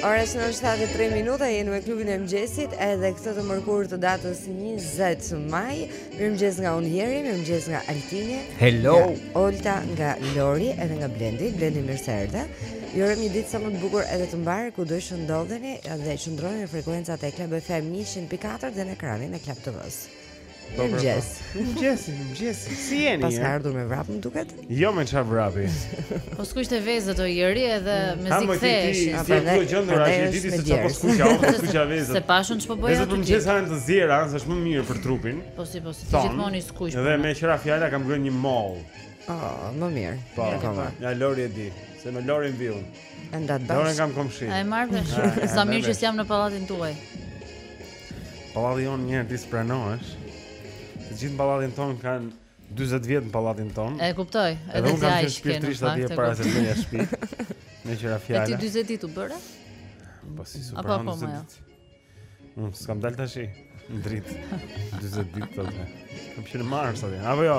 Ora është 7:03 minuta, jemi me klubin e mëngjesit edhe këtë të mërkurë të datës 20 maj. Mirëmëngjes nga unë Jeri, mirëmëngjes nga Altini. Hello. Nga Olta nga Lori edhe nga Blendi, Blendi mirë se erdhe. Ju urojmë një ditë sa më të bukur edhe të mbarë kudo që ndodheni dhe qëndroni në frekuencat e Club FM 100.4 dhe në ekranin e Club TV-s. Mëngjes. Mëngjes, mëngjes. Si jeni? Paske ardhur me vrap, më duket? Jo me çfarë vrapi. Po skuqte vezët o Jeri edhe mm. me zi kthesh. Ha po ti, ti e gjete nga e dite se çfarë skuqja, po skuqja vezët. Se pashë unë ç'po bëja. Vezët mëngjes hahen të ziera, se është më mirë për trupin. Po si, po si, ti gjithmonë i skuq. Dhe me qira fjala kam bërë një moll. Oh, më mirë. Po, ja Lori e di, se me Lorin viun. Endat bash. Lorin kam komshi. Ai marr vesh. Sa mirë që jam në pallatin tuaj. Pallati jonë njëherë ti s'pranohesh. Të gjithë në pallatin tonë kanë 40 vjet në pallatin tonë. E kuptoj. Edhe unë kam qenë shpirtërisht atje para se të bëja shtëpi. Me qira fjalë. Ti 40 ditë u bëre? Po si super. Apo po më. Unë s'kam dalë tash. Drit. 40 ditë atë. Kam qenë në mars atje. Apo jo.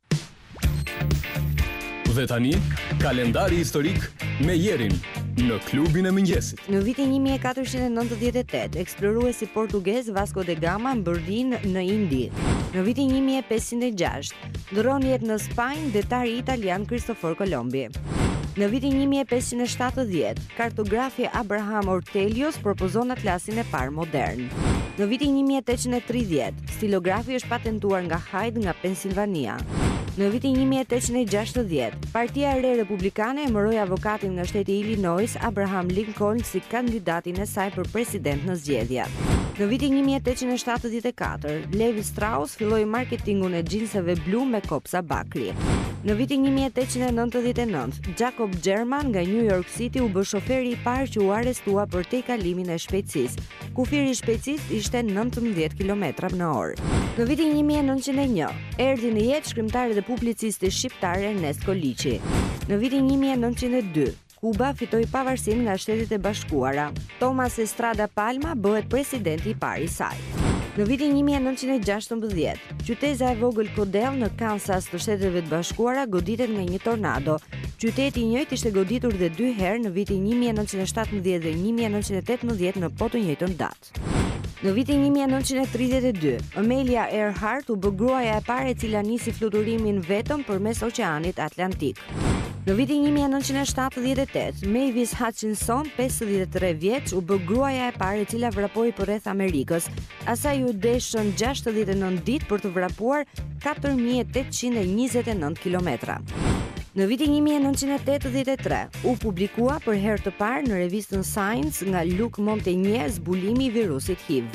Dhe tani, kalendari historik me Jerin në klubin e mëngjesit. Në vitin 1498, eksploruesi portugez Vasco de Gama mbërrin në Indi. Në vitin 1506, ndërron jetë në Spanjë detari italian Kristofor Kolombi. Në vitin 1570, kartografi Abraham Ortelius propozon atlasin e parë modern. Në vitin 1830, Stilografi është patentuar nga Hyde nga Pensilvania. Në vitin 1860, Partia e Re Republikane emëroi avokatin nga shteti i Illinois, Abraham Lincoln, si kandidatin e saj për president në zgjedhje. Në vitin 1874, Levi Strauss filloi marketingun e xhinseve blu me kopsa bakri. Në vitin 1899, Jacob German nga New York City u bë shoferi i parë që u arrestua për tejkalimin e shpejtësisë, Kufiri i shpejtësisë ishte 19 kilometra në orë. Në vitin 1901, erdhi në jetë shkrimtari dhe publicisti shqiptar Ernest Koliqi. Në vitin 1902, Kuba fitoi pavarësinë nga Shtetet e Bashkuara. Tomas Estrada Palma bëhet presidenti i parë i saj. Në vitin 1916, qyteza e vogël Codell në Kansas të Shteteve të Bashkuara goditet nga një tornado, Qyteti i njëjtë ishte goditur dhe dy herë në vitin 1917 dhe 1918 në po të njëjtën datë. Në vitin 1932, Amelia Earhart u bë gruaja e parë e cila nisi fluturimin vetëm përmes Oqeanit Atlantik. Në vitin 1978, Mavis Hutchinson, 53 vjeç, u bë gruaja e parë e cila vrapoi përreth Amerikës, Asaj ju deshën 69 ditë për të vrapuar 4829 kilometra. Në vitin 1983 u publikua për herë të parë në revistën Science nga Luc Montagnier zbulimi i virusit HIV.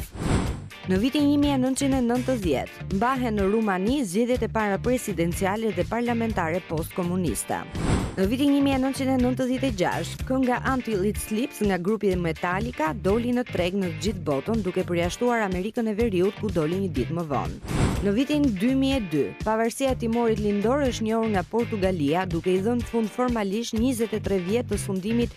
Në vitin 1990, Mbahen në Rumani zgjedhjet e para presidenciale dhe parlamentare post-komuniste. Në vitin 1996, kënga Until It Sleeps nga grupi Metallica doli në treg në gjithë botën duke përjashtuar Amerikën e Veriut ku doli një ditë më vonë. Në vitin 2002, pavarësia e Timorit Lindor është njohur nga Portugalia duke i dhënë fund formalisht 23 vjet të sundimit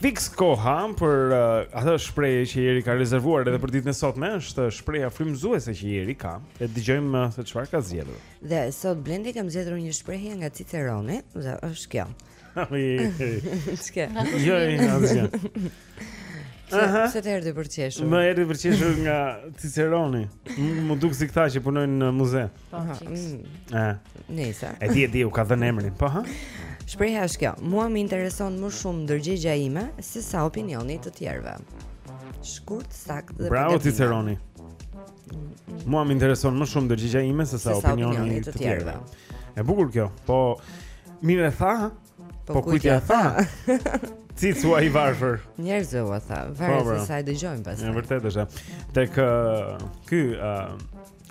Fiks koha për uh, atë shprehje që Jeri ka rezervuar edhe për ditën e sotme, është shprehja frymëzuese që Jeri ka. E dëgjojmë uh, se çfarë ka zgjedhur. Dhe sot Blendi kam zgjedhur një shprehje nga Ciceroni, dhe është kjo. Çka? Jo, jo, jo. Aha. Se të erdhi për të qeshur. Më erdhi për të qeshur nga Ciceroni. Më duk si këta që punojnë në muze. Po, Cici. Mm. Ëh. Nëse. E di, e di, u ka dhënë emrin. Po, ha. Shprehja është kjo. Mua më intereson më shumë ndërgjegja ime se sa opinioni i të tjerëve. Shkurt, saktë dhe Bravo Ciceroni. Mua më intereson më shumë ndërgjegja ime se sa opinioni i të tjerëve. E bukur kjo. Po mirë e tha, Po, po kujt ia tha? Cicua i varfër. Njerëzve u tha, varet po, se sa e dëgjojnë pastaj. Është vërtet është. Tek uh, ky uh,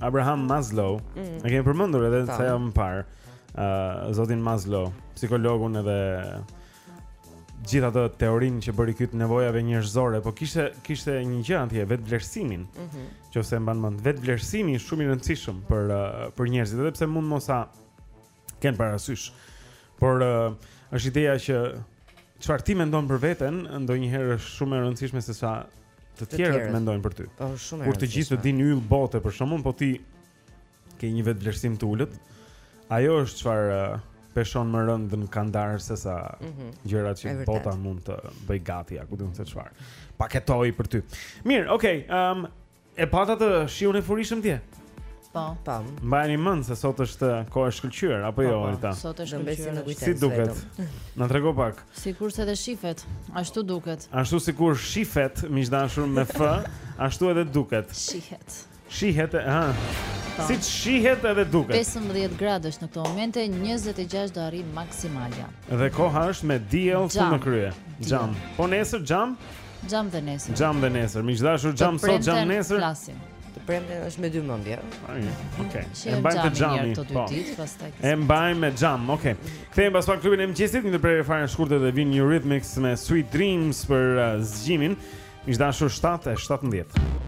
Abraham Maslow, mm. e kemi përmendur edhe sa jam më parë. Uh, zotin Maslow, psikologun edhe gjithë atë teorinë që bëri ky të nevojave njerëzore, po kishte kishte një gjë atje, vetëvlerësimin. Ëh. Mm -hmm. Qofse e mban mend, vetëvlerësimi është shumë i rëndësishëm për uh, për njerëzit, edhe pse mund mos ta kenë parasysh. Por uh, është ideja që çfarë ti mendon për veten, ndonjëherë është shumë e rëndësishme se sa të tjerët mendojnë për ty. Po shumë e rëndësishme. Kur të gjithë të dinë yll bote për shembull, po ti ke një vetëvlerësim të ulët. Ajo është çfarë uh, peshon më rëndë në kandar se sa mm -hmm. gjërat që bota mund të bëjë gati, a ku di unë se çfarë. Paketojë për ty. Mirë, okay, um E patë atë shiun e furishëm dje? Po. Po. Mbajeni mend se sot është kohë e shkëlqyer apo po, jo po, Olta? Sot është shkëlqyer. Si duket? Na trego pak. Sikurse edhe shifet, ashtu duket. Ashtu sikur shifet, miq të dashur me F, ashtu edhe duket. Shihet. Shihet, ha. Po. Si shihet edhe duket. 15 gradë është në këtë moment, 26 do arrijë maksimalja. Dhe koha është me diell në krye. Xham. Po nesër xham? Xham dhe nesër. Xham dhe nesër. Miq të dashur, xham sot, xham nesër. Flasim. Të premte është me dy mendje. Okej. E mbajmë të xhamin këto dy po. ditë, pastaj. E mbajmë me xham. Okej. Kthehemi pas pak në klubin e mëngjesit, një ndërprerje fare e shkurtër dhe vijnë Eurythmics me Sweet Dreams për uh, zgjimin. Miq të dashur, 7 e 17.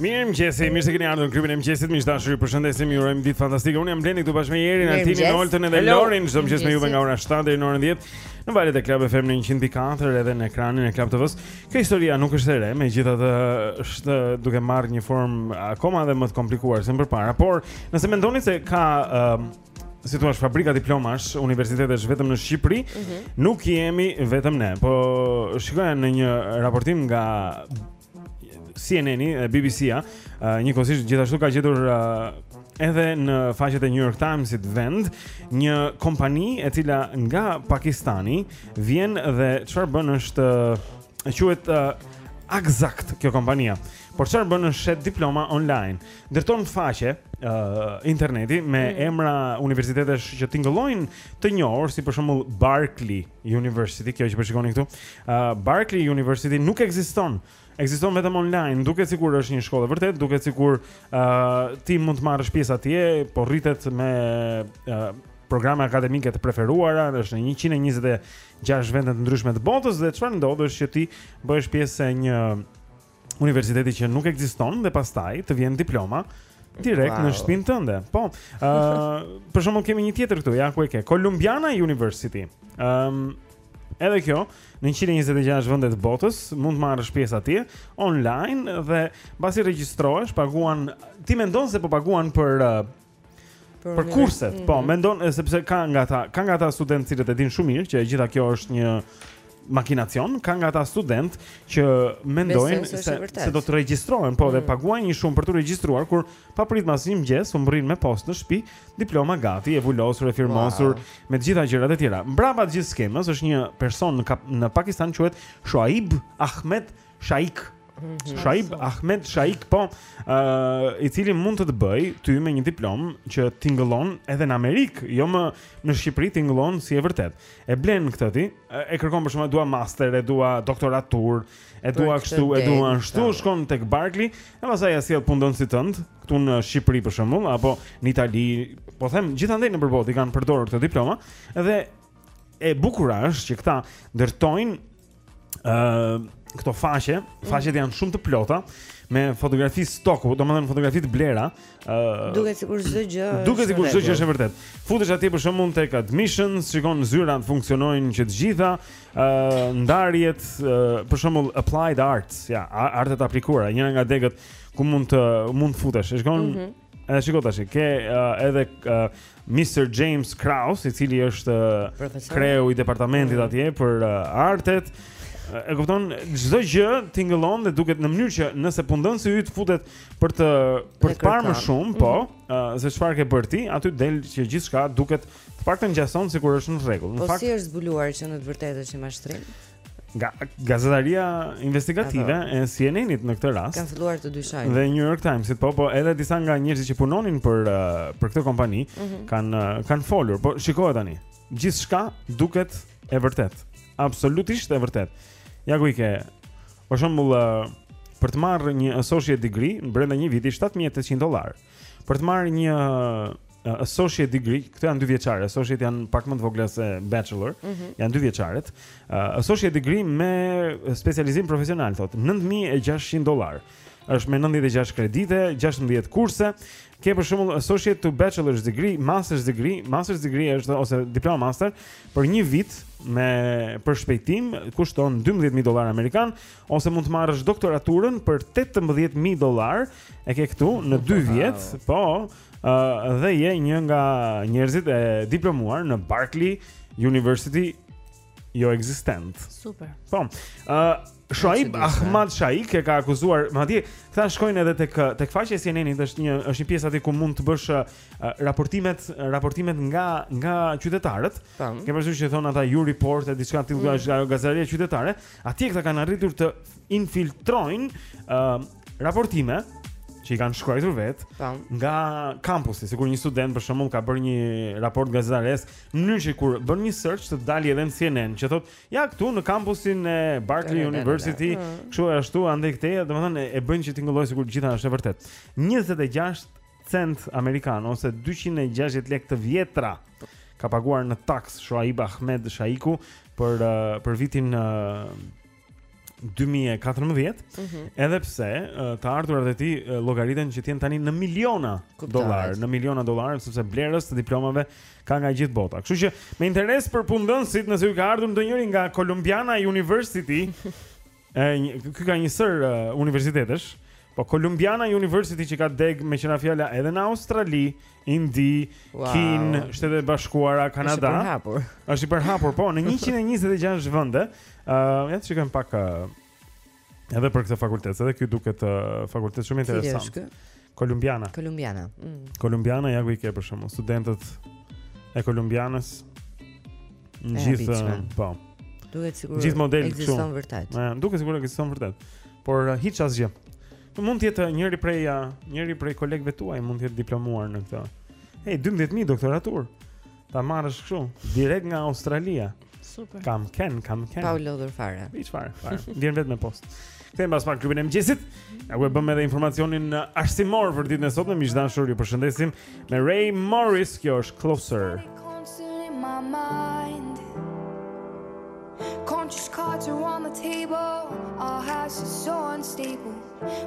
Mirëmëngjesi, mirë se keni ardhur në klubin e mëngjesit, miq të dashur ju përshëndesim, ju urojmë ditë fantastike, unë jam Blendi këtu bashkë me Jerin, Artinin, Oltën edhe Lorin, çdo mëngjes me juve nga ora 7 deri në orën 10, në valët e Club FM në 104 edhe në ekranin e Club TV-së, kjo historia nuk është e re, megjithatë është duke marrë një formë akoma dhe më të komplikuar se më përpara, por nëse mendoni se ka... Uh, si thua, fabrika diplomash, universitetesh vetëm në Shqipëri, mm -hmm. nuk jemi vetëm ne. Po shikoja në një raportim nga CNN-i, BBC-a, njëkohësisht gjithashtu ka gjetur edhe në faqet e New York Times-it vend një kompani e cila nga Pakistani vjen dhe çfarë bën është e quhet Axact kjo kompania. Por çfarë bën është shet diploma online. ndërton faqe ë uh, interneti me mm. emra universitetesh që tingëllojnë të njohur si për shembull Barkley University, kjo që po shikoni këtu. ë uh, Barkley University nuk ekziston. Ekziston vetëm online, duket sikur është një shkollë e vërtetë, duket sikur ë uh, ti mund të marrësh pjesë atje, po rritet me uh, programe akademike të preferuara, është në 126 vende të ndryshme të botës dhe çfarë ndodh është që ti bëhesh pjesë e një universiteti që nuk ekziston dhe pastaj të vjen diploma direkt wow. në shtëpinë tënde. Po. Ë, uh, për shembull kemi një tjetër këtu, ja ku e ke. Columbiana University. Ëm um, Edhe kjo, në 126 vende të botës mund të marrësh pjesë atje online dhe pasi regjistrohesh, paguan, ti mendon se po paguan për uh, Për kurset, po, mhm. mendon sepse ka nga ata, ka nga ata studentë të cilët e dinë shumë mirë që e gjitha kjo është një makinacion, ka nga ata studentë që mendojnë se se, se do të regjistrohen, po mm. dhe paguajnë një shumë për t'u regjistruar kur papritmas një mëngjes u mbërrin me postë në shtëpi, diploma gati, e vulosur, e firmosur wow. me të gjitha gjërat e tjera. Mbrapa të gjithë skemës është një person në, në Pakistan quhet Shoaib Ahmed Shaikh. Mhm. Shoaib Ahmed Shaikh po, ë uh, i cili mund të të bëjë ty me një diplomë që tingëllon edhe në Amerikë, jo më në Shqipëri tingëllon si e vërtetë. E blen këtë ti, e kërkon për shembull e dua master, e dua doktoraturë, e dua kështu, e dua ashtu, shkon tek Barkley, e pastaj ia sjell punëdhënësit tënd këtu në Shqipëri për shembull apo në Itali, pothuaj gjithandej nëpër botë i kanë përdorur këto diploma dhe e bukura është që këta ndërtojnë uh, këto faqe, faqet mm. janë shumë të plota me fotografi stoku, domethënë fotografi të blera, ë uh, duket sikur çdo gjë, duket sikur çdo gjë është e vërtetë. Futesh aty për shembull tek admissions, shikon zyrat funksionojnë që të gjitha, ë uh, ndarjet uh, për shembull applied arts, ja, artet e aplikuara, njëra nga degët ku mund të mund të futesh. Shikon mm -hmm. Edhe shiko tash, ke uh, edhe uh, Mr James Krause, i cili është uh, kreu i departamentit mm. atje për uh, artet. Uh, e kupton, çdo gjë tingëllon dhe duket në mënyrë që nëse punëdhënësi yt futet për të për të parë më shumë, mm. po, mhm. uh, se çfarë ke bërë ti, aty del që gjithçka duket të paktën ngjason sikur është në rregull. Në fakt, po si është zbuluar që në të vërtetë është një mashtrim? nga gazetaria investigative e CNN-it në këtë rast. Kanë filluar të dyshojnë. Dhe New York Times-it, po po, edhe disa nga njerëzit që punonin për uh, për këtë kompani mm -hmm. kanë uh, kanë folur. Po shikoje tani. Gjithçka duket e vërtetë. Absolutisht e vërtetë. Ja ku i ke. Për shembull, uh, për të marrë një associate degree brenda një viti 7800 dollarë. Për të marrë një uh, associate degree, këto janë dy vjeçare, associate janë pak më të vogla se bachelor, mm -hmm. janë dy vjeçaret. Uh, associate degree me specializim profesional thotë 9600 dollar. Është me 96 kredite, 16 kurse. Ke për shembull associate to bachelor's degree, master's degree, master's degree është ose diploma master për një vit me përshpejtim kushton 12000 dollarë amerikan ose mund të marrësh doktoraturën për 18000 dollarë E ke këtu në 2 vjet, ah, po, ë uh, dhe je një nga njerëzit e diplomuar në Barkley University jo ekzistent. Super. Po. ë uh, Shoaib Ahmed Shaikh i akuzuar, madje ata shkojnë edhe tek tek faqja e CNN-it, është një është një pjesë aty ku mund të bësh uh, raportimet, raportimet nga nga qytetarët. Ke parasysh që thonë ata iReport a diçka e tillë mm. është ajo gazetaria qytetare. Aty këta kanë arritur të infiltrojnë uh, raportime që i kanë shkruar vetë po. nga kampusi, sikur një student për shembull ka bërë një raport gazetaresk, në mënyrë që kur bën një search të dalë edhe në CNN, që thotë, ja këtu në kampusin e Barkley University, mm. kështu e ashtu andej këtej, domethënë e bëjnë që të tingëllojë sikur gjithçka është e vërtetë. 26 cent amerikan ose 260 lekë të vjetra ka paguar në taksa Shoaib Ahmed Shaiku për uh, për vitin uh, 2014, mm -hmm. edhe pse të ardhurat e tij llogariten që të jenë tani në miliona dollarë, në miliona dollarë sepse blerës të diplomave ka nga gjithë bota. Kështu që me interes për punëdhënësit, nëse ju ka ardhur ndonjëri nga Columbiana University, ky ka një sërë uh, universitetesh, Po Columbiana University që ka degë me që ra fjala edhe në Australi, Indi, wow. Kinë, Shtetet e Bashkuara, Kanada. Është i përhapur. Është i përhapur, po, në 126 vende. Ëh, uh, ja të shikojmë pak uh, edhe për këtë fakultet, edhe ky duket uh, fakultet shumë interesant. Columbiana. Columbiana. Mm. Columbiana ja ku i ke për shembull, studentët e Columbianës. Në gjithë, po. Duket sikur gjithë model ekziston vërtet. Ëh, duket sikur ekziston vërtet. Por uh, hiç asgjë. Mund të jetë uh, njëri prej uh, njëri prej kolegëve tuaj mund të jetë diplomuar në këtë. Hey, 12000 doktoraturë. Ta marrësh kështu, direkt nga Australia. Super. Kam ken, kam ken. Pa u lodhur fare. Hiç fare, fare. Vjen vetëm me postë. Kthehemi pas pak në klubin e mëngjesit. Ja ku e bëmë edhe informacionin uh, arsimor për ditën e sotme. Miq të dashur, ju përshëndesim me Rae Morris, kjo është Closer. Conscious cards are on the table Our house is so unstable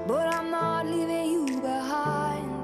But I'm not leaving you behind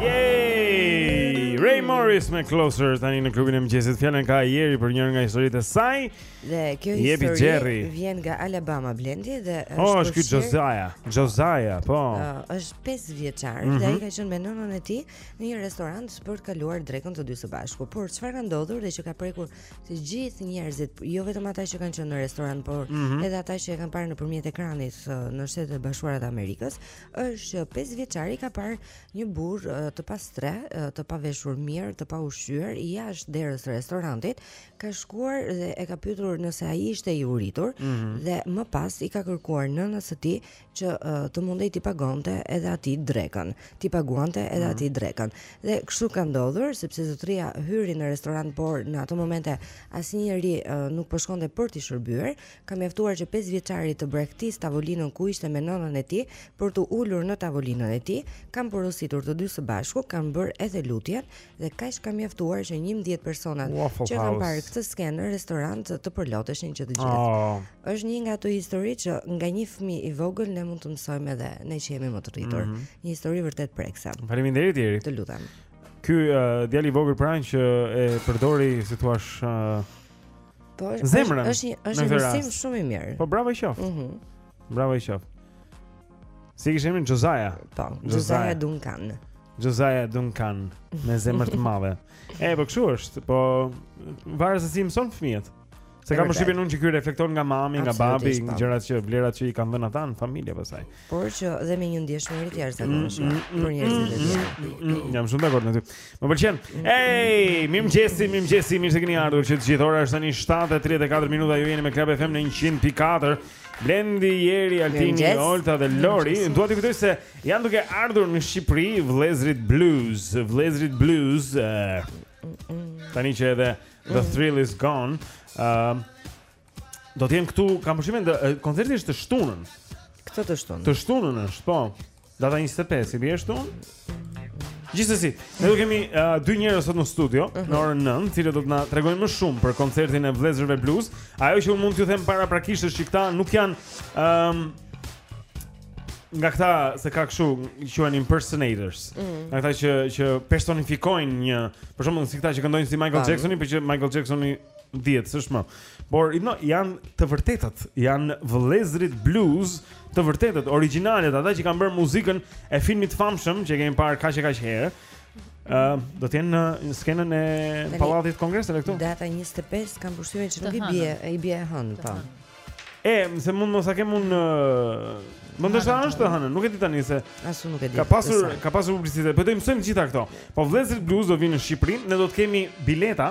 Yay! Rae Morris me Closer tani në Klubin e mëngjesit. Fjalën e ka Jeri për njërën nga historitë e saj. Dhe kjo histori vjen nga Alabama, Blendi, dhe është Oh, është ky Josiah. Josiah, po. Uh, është 5 vjeçar mm -hmm. dhe ai ka qenë me nënën e tij në një restorant për të kaluar drekën të dy së bashku. Por çfarë ka ndodhur dhe që ka prekur të gjithë njerëzit, jo vetëm ata që kanë qenë në restorant, por mm -hmm. edhe ata që e kanë parë nëpërmjet ekranit në Shtetet e Bashkuara të Amerikës, është që 5 vjeçari ka parë një burrë të pastrehë, të paveshur mirë, të paushqyer jashtë derës së restorantit, ka shkuar dhe e ka pyetur nëse ai ishte i uritur mm -hmm. dhe më pas i ka kërkuar nënës së tij që të mundej t'i pagonte edhe atij drekën, t'i paguante edhe mm -hmm. atij drekën. Dhe kështu ka ndodhur sepse zotëria hyri në restorant, por në ato momente asnjëri nuk po shkonte për t'i shërbyer, Ka mjaftuar që pesë vjeçari të braktisë tavolinën ku ishte me nënën e tij për t'u ulur në tavolinën e tij, kanë porositur të dy së bashku, kanë bërë edhe lutjen dhe kaq ka mjaftuar që 11 personat që kanë parë këtë skenë në restorant të përloteshin që të gjithë. Oh. Është një nga ato histori që nga një fëmijë i vogël ne mund të mësojmë edhe ne që jemi më të rritur. Mm -hmm. Një histori vërtet prekëse. Faleminderit Jeri. Të lutem. Ky uh, djali i vogël pra që e përdori, si thua, uh, Po është zemrën. Është një është një mësim shumë i mirë. Po bravo i qoftë. Mhm. Mm bravo i qoftë. Si e kishim, Josiah? Po, Josiah Duncan. Josiah Duncan me zemër të madhe. E po kshu është, po varet se si i mëson fëmijët. Se kam përshtypjen unë që ky reflekton nga mami, nga babi, nga gjërat që vlerat që i kanë dhënë ata në familje pastaj. por që dhe me një ndjeshmëri të jashtëzakonshme mm, mm, mm, për njerëzit e tjerë. Jam shumë dakord me ty. Më pëlqen. Ej, mirëmëngjesi, mirëmëngjesi, mirë se keni ardhur. Që të gjithë ora është tani 7:34 minuta, ju jeni me Club FM në 100.4. Blendi, Jeri, Altini, Olta dhe Lori, dua t'ju kujtoj se janë duke ardhur në Shqipëri vëllezërit Blues, vëllezërit Blues. Eh, tani që edhe The Thrill is Gone, ëm ehm, Do të jenë këtu, kam përshtypjen që koncerti është të shtunën. Këtë të shtunën. Të shtunën është, po. Data 25, i bie shtunë? Gjithsesi, ne do kemi uh, dy njerëz sot në studio, uh mhm. -huh. në orën 9, të cilët do të na tregojnë më shumë për koncertin e Vlezërve Blues. Ajo që unë mund t'ju them paraprakisht është që këta nuk janë ëm um, nga këta se ka kështu quhen impersonators. Mm -hmm. Nga këta që që personifikojnë një, për shembull, si këta që këndojnë si Michael Jacksoni, por që Michael Jacksoni dihet, s'është më. Por no, janë të vërtetat, janë vëllezërit blues të vërtetët, origjinalet, ata që kanë bërë muzikën e filmit të famshëm që kemi parë kaq e kaq herë. Ëm, uh, do të jenë në skenën e Pallatit të Kongreseve këtu. Data 25 kam përshtypjen që nuk i bie, i bie e hënë, po. E, se mund mos ta kem unë Më ndoshta është të hënë, nuk e di tani se As unë nuk e di Ka pasur, ka pasur publicitet, po do t'i mësojmë gjitha këto Po vlezrit blues do vinë në Shqipëri, ne do të kemi bileta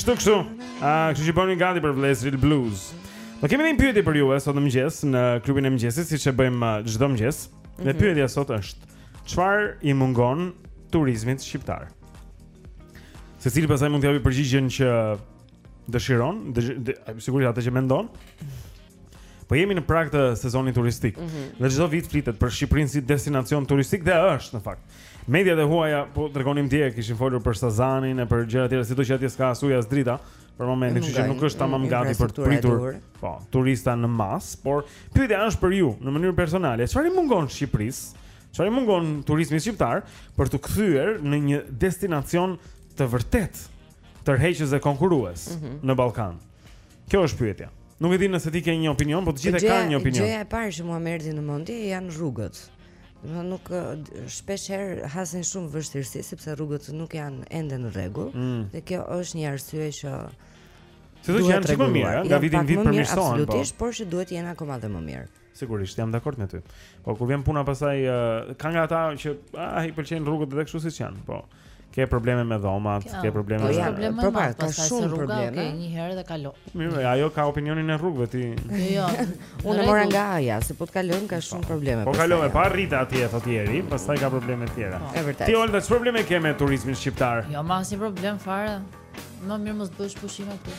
Kështu kështu. Ah, kështu që bëhuni gati për Vlezrit Blues. Do kemi një pyetje për ju eh, sot në mëngjes në klubin e mëngjesit, siç e bëjmë eh, çdo mëngjes. Mm -hmm. Dhe mhm. pyetja sot është: Çfarë i mungon turizmit shqiptar? Secili pastaj mund të japi përgjigjen që dëshiron, sigurisht atë që mendon. Po jemi në prag të sezonit turistik. Mm -hmm. Dhe çdo vit flitet për Shqipërinë si destinacion turistik dhe është në fakt. Mediat e huaja po tregonim dje, kishin folur për Sazanin e për gjëra të tjera, sidoqë atje s'ka as ujë as drita për momentin, kështu që nuk është tamam gati për të pritur po turista në masë, por pyetja është për ju në mënyrë personale, çfarë i mungon Shqipërisë? Çfarë i mungon turizmit shqiptar për t'u kthyer në një destinacion të vërtetë tërheqës dhe konkurues mm -hmm. në Ballkan? Kjo është pyetja. Nuk e di nëse ti ke një opinion, po të gjithë kanë një opinion. Gjëja e parë që mua më erdhi në mendje janë rrugët. Nuk, shpesh herë hasin shumë vështirësi sepse rrugët nuk janë ende në rregull mm. dhe kjo është një arsye që Sado që janë më mirë, nga viti në vit përmirësohen. Po. Absolutisht, por që duhet të jenë akoma dhe më mirë. Sigurisht, jam dakord me ty. Po kur vjen puna pastaj uh, ka nga ata që ah i pëlqejnë rrugët edhe kështu siç janë. Po ke probleme me dhomat, Kja, ke probleme po, me probleme. Po pra, ka shumë rruga, probleme. Okej, okay, një herë dhe kalo. Mirë, ajo ka opinionin e rrugëve ti. Jo. Unë mora nga aja, se po të kalon ka shumë po. probleme. Po kalon, me pa arrit atje thotë Jeri, pastaj ka probleme të tjera. Po. vërtet. Ti Olta ç'probleme ke me turizmin shqiptar? Jo, me asnjë problem fare. Më mirë mos bësh pushim aty.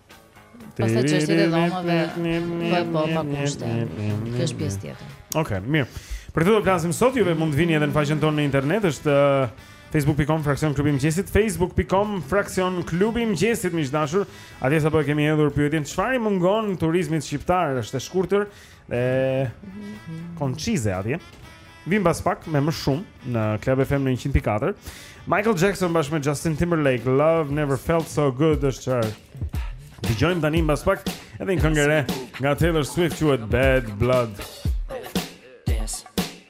Pastaj çështja e dhomave po e po pa kushte. Kjo është pjesë tjetër. Okej, okay, mirë. Për këtë do të flasim sot, juve mund të vini edhe në faqen tonë në internet, është uh, facebook.com fraksion klubi i mëngjesit, facebook.com fraksion klubi i mëngjesit, miq të dashur. Atje sapo e kemi hedhur pyetjen, çfarë i mungon turizmit shqiptar? Është e shkurtër, E koncize atje. Vijmë pas pak me më shumë në Club FM në 104. Michael Jackson bashkë me Justin Timberlake, Love Never Felt So Good është çfarë dëgjojmë tani, mbas pak edhe një këngë re nga Taylor Swift quhet Bad Blood. Dance.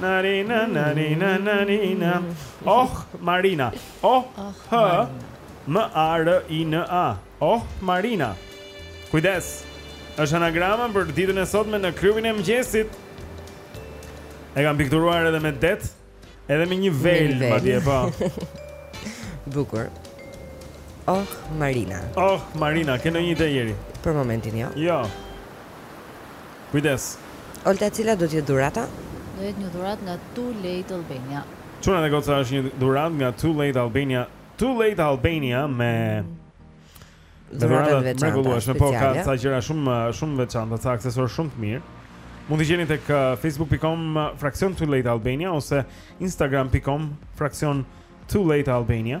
Marina, Marina, Marina Oh, Marina Oh, H M-A-R-I-N-A Oh, Marina Kujdes është anagrama për ditën e sotme në klubin e mëgjesit E kam pikturuar edhe me det Edhe me një vel Madje, po Bukur Oh, Marina Oh, Marina, ke ndonjë ide Jeri? Për momentin, jo? Jo Kujdes. Olta cila do të jetë dhurata? Do jetë një dhuratë nga Too Late Albania. Çuna dhe goca është një dhuratë nga Too Late Albania. Too Late Albania me Dhuratat e mrekullueshme, po ka ca gjëra shumë shumë të veçanta, ca aksesorë shumë të mirë. Mund t'i gjeni tek uh, facebook.com uh, fraksion Too Late Albania ose instagram.com fraksion Too Late Albania.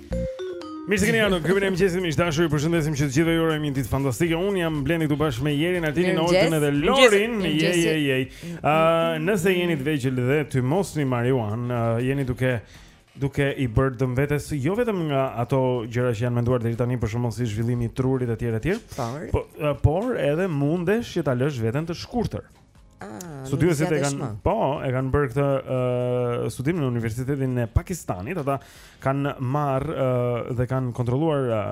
Mirë se keni ardhur në klubin e mëngjesit, miq të dashur, ju përshëndesim që të gjithëve ju urojmë një ditë fantastike. Un jam Blendi këtu bashkë me Jerin, Altinin, Oltën dhe Lorin. Je je je. Ë, nëse jeni të vegjël dhe tymosni marijuanë, jeni duke duke i bërë dëm vetes jo vetëm nga ato gjëra që janë menduar deri tani për shembull si zhvillimi i trurit etj etj. Po, por edhe mundesh që ta lësh veten të shkurtër. Ah, Studiuesit e kanë, po, e kanë bërë këtë uh, studim në Universitetin e Pakistanit, ata kanë marrë uh, dhe kanë kontrolluar uh,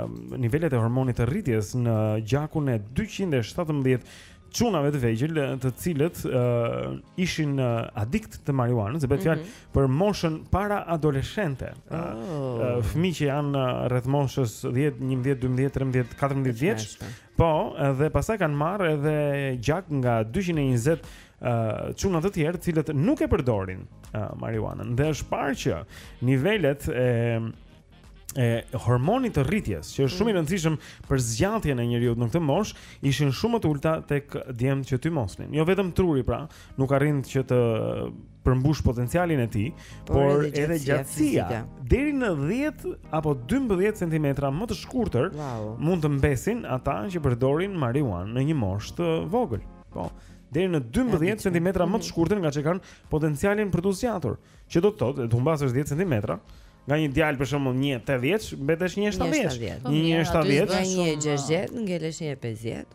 nivelet e hormonit të rritjes në gjakun e 217 çunave të vegjël, të cilët uh, ishin uh, adikt të marijuanës, se bëhet fjalë mm -hmm. për moshën para adoleshente. Oh. Uh, fëmijë që janë rreth moshës 10, 11, 12, 13, 14 vjeç, Po, dhe pastaj kanë marrë edhe gjak nga 220 uh, çuna të tjerë, të cilët nuk e përdorin uh, marijuanën. Dhe është parë që nivelet e e hormonit të rritjes, që është shumë i mm. rëndësishëm për zgjatjen e njeriut në këtë moshë, ishin shumë më të ulta tek djemtë që tymosnin. Jo vetëm truri pra, nuk arrin që të përmbush potencialin e tij, por, por edhe, edhe gjatësia deri në 10 apo 12 cm më të shkurtër wow. mund të mbesin ata që përdorin marijuanë në një moshë të vogël. Po, deri në 12 cm më të mhm. shkurtër nga ç'kanë potencialin për t'u zgjatur, që do të thotë të humbasësh 10 cm nga një djalë për shembull 1.80, mbetesh 1.70. 1.70, 1.60, ngelesh 1.50.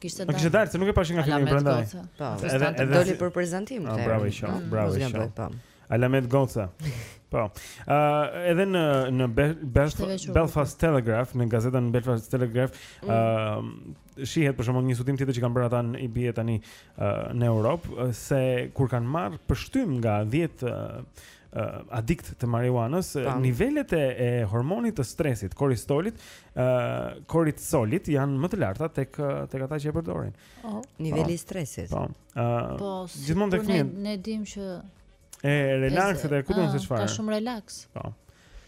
Kishte dalë. Kishte dalë, se nuk e pashë nga fillimi prandaj. Po, edhe edhe doli për prezantim. Ah, bravo i qoftë, bravo i qoftë. Po. Alamet goce. Po. Ë uh, edhe në në Belfast Telegraph, në gazetën Belfast Telegraph, ë mm. uh, shihet për shembull një studim tjetër që kanë bërë ata në i bie tani uh, në Europë se kur kanë marrë pështym nga 10 uh, uh, adiktë të marijuanës, uh, nivelet e, e hormonit të stresit, koristolit, uh, koritsolit janë më të larta tek tek ata që e përdorin. Oh. Niveli i stresit. Po. Uh, po, gjithmonë tek fëmijët. Ne, ne dimë që e relaksohet, e kupton se çfarë. Ka shumë relaks. Po.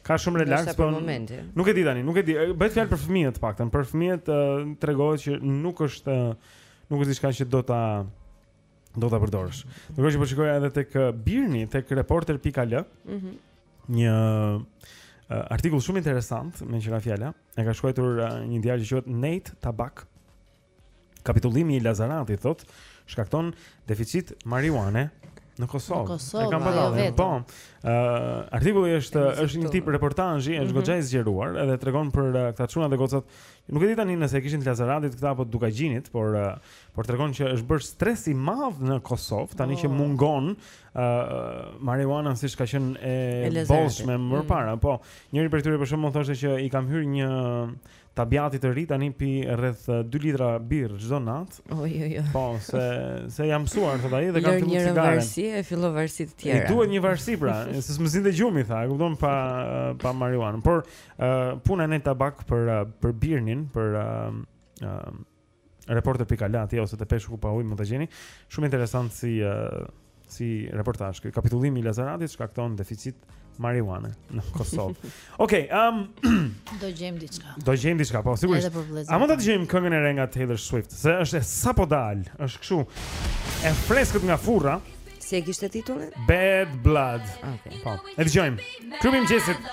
Ka shumë relaks po. Nuk e di tani, nuk e di. Bëhet fjalë për fëmijët të paktën, për fëmijët uh, tregohet që nuk është uh, nuk është diçka që do ta do ta përdorësh. Ndërkohë që po shikoj edhe tek uh, BIRN-i, tek reporter.al. Mhm. Mm një uh, artikull shumë interesant meqë ra fjala, e ka shkruar uh, një djalë që quhet Nate Tabak. Kapitullimi i Lazaratit thotë, shkakton deficit marijuane në Kosovë. Në Kosovë, e kam parë. Jo po. Ë uh, artikulli është është një tip reportazhi, është mm -hmm. goxha i zgjeruar, edhe tregon për uh, këta çuna dhe gocat. Nuk e di tani nëse e kishin të Lazaratit këta apo Dukagjinit, por uh, por tregon që është bërë stres i madh në Kosovë, tani oh. që mungon ë uh, marijuana siç ka qenë e, e bollshme më mm. parë, po. Njëri prej tyre për shembull thoshte që i kam hyrë një tabiati të ri tani pi rreth 2 litra birrë çdo natë. Oh, jo, jo. Po, se se jam mësuar thotë ai dhe kam filluar cigaren. Një varësi e fillon varësi të tjera. I duhet një varësi pra, se s'më zinte gjumi tha, e kupton pa pa marijuanë. Por uh, puna e Nate Tabak për uh, për BIRN-in, për uh, uh, reporter pikë al atje ose te peshku pa ujë mund ta gjeni. Shumë interesant si uh, si reportazh ky. Kapitullimi i Lazaratit shkakton deficit marijuane në Kosovë. Okej, okay, um, do gjejmë diçka. Do gjejmë diçka, po sigurisht. A mund ta dëgjojmë këngën e re nga Taylor Swift? Se është e sapodalë, është kështu. E freskët nga furra. Si e kishte titullin? Bad Blood. Okej. Okay. Po. E dëgjojmë. Klubi i mëngjesit.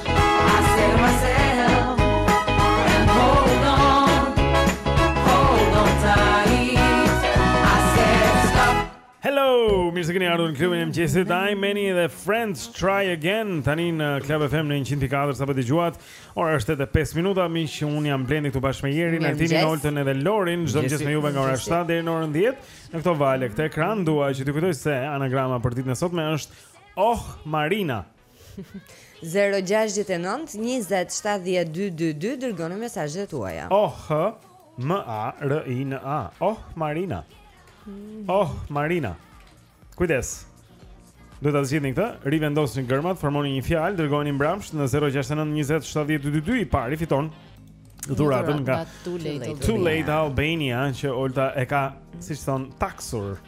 mirë se keni ardhur në klubin e mëngjesit. I many the friends try again. Tani në Club FM në 104 sapo dëgjuat. Ora është 8 edhe 5 minuta, miq unë jam Blendi këtu bashkë me Jerin, Altinin, Oltën edhe Lorin, çdo mëngjes me juve nga ora 7 deri në orën 10. Në këto vale, këtë ekran dua që t'ju kujtoj se anagrama për ditën e sotme është Oh Marina. Zero gjashtëdhjetë e nëntë njëzet shtatëdhjetë dy dy dy dërgoni mesazhet tuaja. O h m a r i n a. Oh Marina. Oh Marina. Kujdes. Duhet ta zgjidhni këtë, rivendosni gërmat, formoni një fjalë, dërgojeni mbrapsht në 069 20 70 222 i pari fiton dhuratën nga Too Late Albania që Olta e ka, siç thonë, taksur.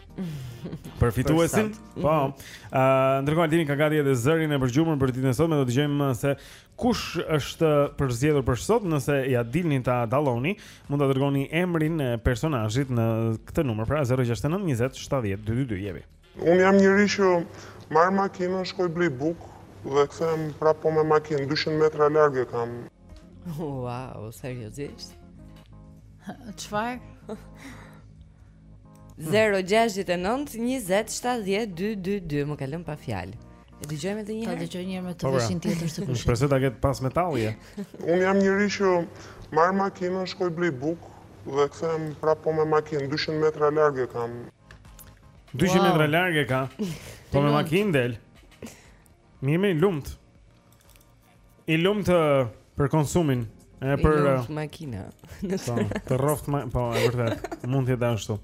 Për fituesin. Po. Ëh, uh, ndërkohë Altini ka gati edhe zërin e përgjumur për ditën e sotme, do dëgjojmë uh, se kush është përzgjedhur për sot, nëse ia dilni ta dalloni, mund ta dërgoni emrin e personazhit në këtë numër, pra 069 20 70 222 jevi. Unë jam njeri që marr makinën, shkoj blej bukë dhe kthehem prapë po me makinë, 200 metra larg e kam. Wow, seriozisht? Çfarë? 0-6-9-20-70-2-2-2 Më ka lënë pa fjalë E dëgjojmë edhe njëherë? Ta dëgjojmë njëherë me të po, pra. veshin tjetër së përshim Shpresoj ta ketë pas metalli e Unë jam njeri që marr makinën, shkoj blej bukë Dhe kthehem prapë po me makinë, 200 metra larg e kam 200 metra larg e ka Po me makinë del Mirë me i lumtë I lumtë uh, për konsumin, e për uh, lumtë makina. po, të rroftë më, po, e vërtetë, mund të jetë ashtu.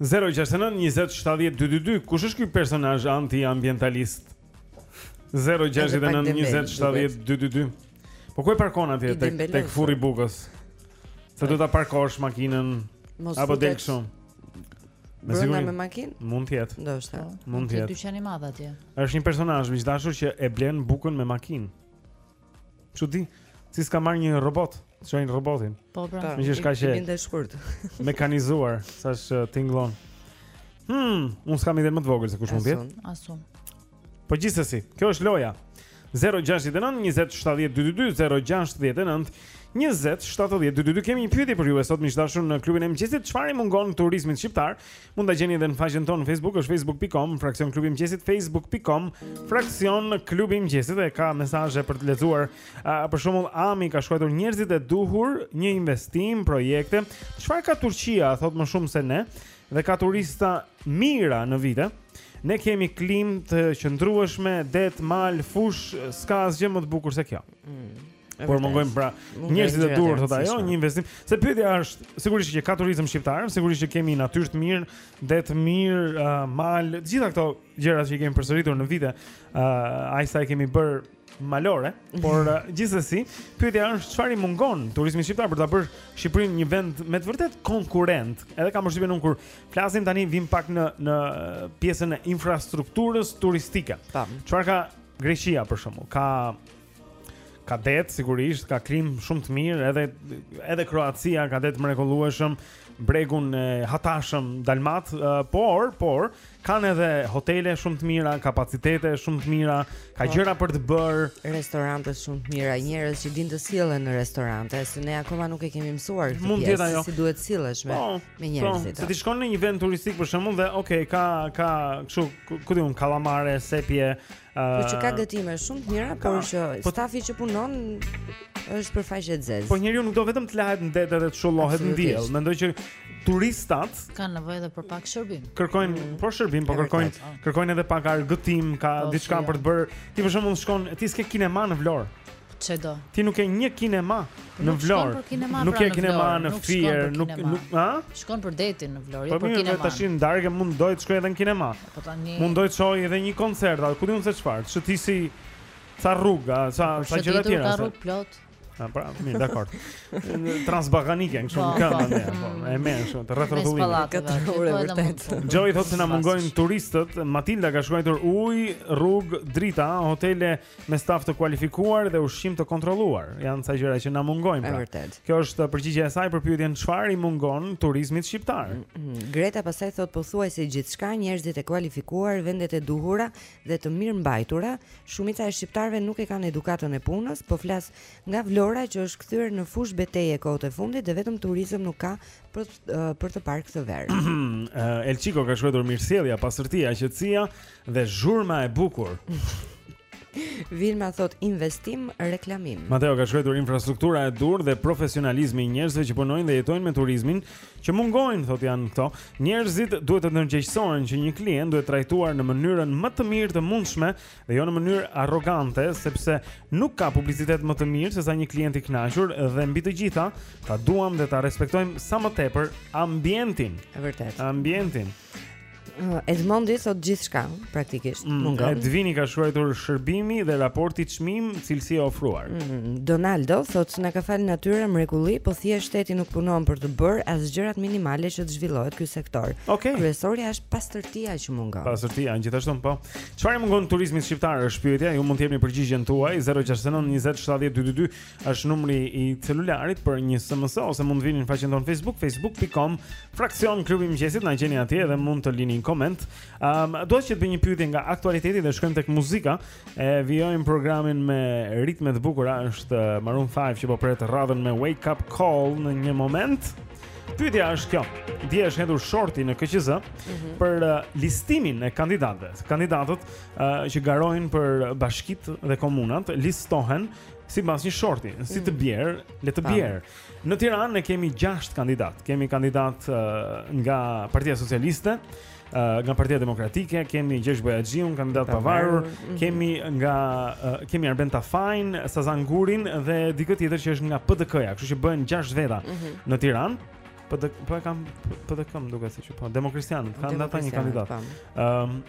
069 20 70 222, kush është ky personazh antiambientalist? 069 20 70 222. Po ku e parkon atje I tek dembeloj, tek furri i bukës? Se do ta parkosh makinën Mos apo del futesh kështu? Me brenda siguri. me makinë? Mund të jetë. Ndoshta. Mund të Ti jetë. dyqan i madh atje. Është një personazh miq të dashur që e blen bukën me makinë. Çudi, si s'ka marrë një robot, ta çojë robotin. Po, pra. Po, Meqë është kaq e bindë shkurt. Mekanizuar, thashë uh, tingëllon. Hm, unë s'kam idenë më të vogël se kush mund të jetë. As unë. Po gjithsesi, kjo është loja. 069 20 70 222 069 20 70 222 kemi një pyetje për ju sot miq të dashur në klubin e mëngjesit çfarë i mungon turizmit shqiptar Mund ta gjeni edhe në faqen tonë në Facebook, është facebook.com fraksion klubi i mëngjesit, facebook.com fraksion klubi i mëngjesit e ka mesazhe për të lexuar. Uh, për shembull, Ami ka shkruar njerëzit e duhur, një investim, projekte. Çfarë ka Turqia, thotë më shumë se ne, dhe ka turista mijëra në vite. Ne kemi klimë të qëndrueshme, det, mal, fushë, s'ka asgjë më të bukur se kjo. Mm. Por mungojnë pra njerëzit e duhur thotë ajo, një investim. Se pyetja është, sigurisht që ka turizëm shqiptar, sigurisht që kemi natyrë të mirë, det të mirë, uh, mal, të gjitha këto gjëra që i kemi përsëritur në vite, uh, aq sa i kemi bërë malore, por uh, gjithsesi, pyetja është çfarë i mungon turizmit shqiptar për ta bërë Shqipërinë një vend me të vërtetë konkurrent. Edhe kam përshtypjen unë kur flasim tani vim pak në në pjesën e infrastrukturës turistike. Çfarë ka Greqia për shembull? Ka Ka det sigurisht, ka klimë shumë të mirë, edhe edhe Kroacia ka det të mrekullueshëm, bregun e hatashëm dalmat, uh, por, por kanë edhe hotele shumë të mira, kapacitete shumë të mira, ka po. gjëra për të bërë, restorante shumë të mira, njerëz që dinë të sillen në restorante, se ne akoma nuk e kemi mësuar këtë pjesë, si duhet sillesh me po, me po, njerëzit. Po, se ti shkon në një vend turistik për shembull dhe okay, ka ka kështu, ku di unë, kalamare, sepje, Po që ka gatime shumë të mira, por që po stafi që punon është për faqe të zezë. Po njeriu nuk do vetëm të lahet në det edhe të shullëhet në diell. Mendoj që turistat kanë nevojë edhe për pak shërbim. Kërkojnë mm. për po shërbim, po kërkojnë po. kërkojnë edhe pak argëtim, ka po, diçka për të bërë. Ti për shembull shkon, ti s'ke kinema në Vlorë. Ç'e do? Ti nuk ke një kinema në Vlorë. Nuk ke pra kinema në Fier, nuk nuk, ha? Shkon për detin në Vlorë, jo për kinema. Po mirë, tash në darkë mund të dojë të shkojë edhe në kinema. Po tani mund të dojë të shohë edhe një koncert, a ku di unë se çfarë. Shëtisi ca rruga, ca ca gjëra të tjera. Shëtitun plot. A pra, mirë dakord. Transballkanike, kështu më kanë ne. Po, e merr kështu, të rreth rrotullim. Këtë Joy thotë se na mungojnë turistët. Matilda ka shkruar ujë, rrugë, drita, hotele, me staf të kualifikuar dhe ushqim të kontrolluar. Janë ca gjëra që na mungojnë. Pra. Vërtet. Kjo është përgjigjja e saj për pyetjen çfarë i mungon turizmit shqiptar. Mm, mm, mm. Greta pastaj thotë pothuajse gjithçka, njerëzit e kualifikuar, vendet e duhura dhe të mirëmbajtura. Shumica e shqiptarëve nuk e kanë edukatën e punës, po flas nga Vlora që është kthyer në fushëbetejë kohët e fundit dhe vetëm turizëm nuk ka për për të parë këtë verë. Elçiko ka shkruar mirësjellja, pastërtia, qetësia Dhe zhurma e bukur. Vilma thot investim reklamim. Mateo ka shkruar infrastruktura e duhur dhe profesionalizmi i njerëzve që punojnë dhe jetojnë me turizmin, që mungojnë thot janë këto. Njerëzit duhet të ndërgjegjësohen që një klient duhet trajtuar në mënyrën më të mirë të mundshme dhe jo në mënyrë arrogante, sepse nuk ka publicitet më të mirë sesa një klient i kënaqur dhe mbi të gjitha ta duam dhe ta respektojmë sa më tepër ambientin. E vërtetë. Ambientin. Edmondi thot gjithçka praktikisht mm, mungon. Edvini ka shkruar shërbimi dhe raporti çmim cilësi e ofruar. Mm, Donaldo thot na ka fal natyra mrekulli, po thjesht shteti nuk punon për të bër as gjërat minimale që të zhvillohet ky sektor. Okay. Kryesorja është pastërtia që mungon. Pastërtia gjithashtu po. Çfarë i mungon turizmit shqiptar është pyetja, ju mund të jepni përgjigjen tuaj 069 20 70 222. është numri i celularit për një SMS ose mund të vini në faqen tonë Facebook, facebook.com, fraksion klubi i mëngjesit, na gjeni atje dhe mund të lini një koment. Ëm, um, do të bëj një pyetje nga aktualiteti dhe shkojmë tek muzika. E vijojmë programin me ritme të bukura, është uh, Maroon 5 që po pret radhën me Wake Up Call në një moment. Pyetja është kjo. Dje është hedhur shorti në KQZ mm -hmm. për uh, listimin e kandidatëve. Kandidatët uh, që garojnë për bashkitë dhe komunat listohen simbas një shorti, si të mm. bjerë, le të bjerë. Në Tiranë ne kemi 6 kandidat. Kemi kandidat uh, nga Partia Socialiste, uh, nga Partia Demokratike, kemi Gjergj Bojaxhiun, kandidat i pavarur, mhm. kemi nga uh, kemi Arben Tafajn, Sazan Gurin dhe dikë tjetër që është nga PDK-ja, kështu që bëhen 6 veta mm -hmm. në Tiranë. PDK po e kam PDK-n duke si që po. Demokristianët, kanë ata një kandidat. Ëm. Um,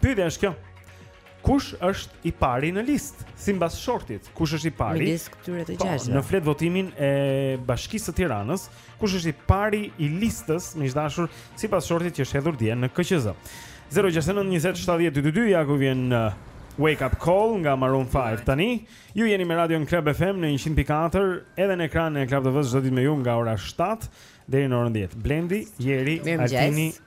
Pyetja është kjo. Kush është i pari në listë? Simbas shortit, kush është i pari? Midis këtyre të po, gjashtë. Në fletëvotimin e Bashkisë së Tiranës, kush është i pari i listës, miq të dashur, simbas shortit që është hedhur dje në KQZ. 069 20 70 222 ja ku vjen uh, Wake Up Call nga Maroon 5 tani. Ju jeni me Radio Club FM në 100.4 edhe në ekranin e Club TV çdo ditë me ju nga ora 7 deri në orën 10. Blendi, Jeri, Altini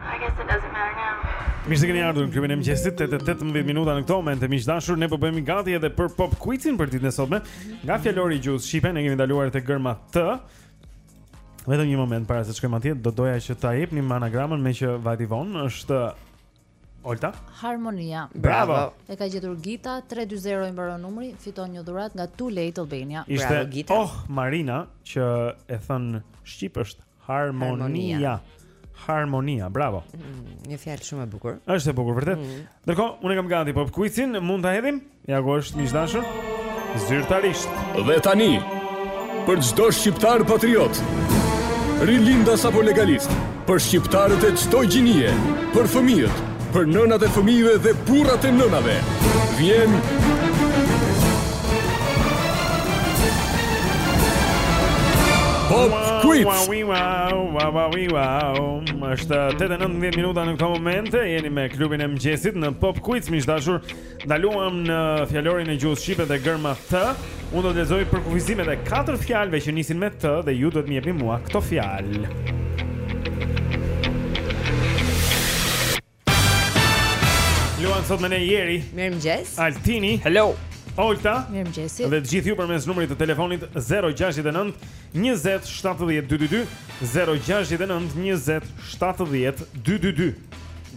I guess it doesn't matter now. Mirë se keni ardhur në klubin e mëngjesit, 8:18 minuta në këtë moment miq të dashur, ne po bëhemi gati edhe për pop quizin për ditën e sotme. Nga fjalori i gjuhës shqipe ne kemi ndaluar te gërma të. Vetëm një moment para se të shkojmë atje, do doja që ta jepnim anagramën meqë vajti von është Olta? Harmonia. Bravo. E ka gjetur Gita, 320 i mbaron numri, fiton një dhuratë nga Too Late Albania. Ishte, Bravo Gita. Oh, Marina që e thënë shqip është Harmonia. Harmonia, bravo. Mm, një fjalë shumë e bukur. Është e bukur vërtet. Mm. Ndërkohë, unë e kam gati pop quizin, mund ta hedhim? Ja ku është miq të dashur. Zyrtarisht. Dhe tani, për çdo shqiptar patriot, rilindas apo legalist, për shqiptarët e çdo gjinie, për fëmijët, Për nënat e fëmijëve dhe burrat e nënave vjen Pop Quiz. Është 8:19 minuta në këtë moment. Jeni me klubin e mëngjesit në Pop Quiz, miq të dashur. Ndaluam në fjalorin e gjuhës shqipe dhe gërma T. Unë do të lexoj përkufizimet e katër fjalëve që nisin me T dhe ju duhet të më jepni mua këto fjalë. Luan sot me ne Jeri Mirëmëngjes. Altini Hello Olta Mirëmëngjes. Dhe të gjithë ju përmes numrit të telefonit 069 20 70 222 069 20 70 222.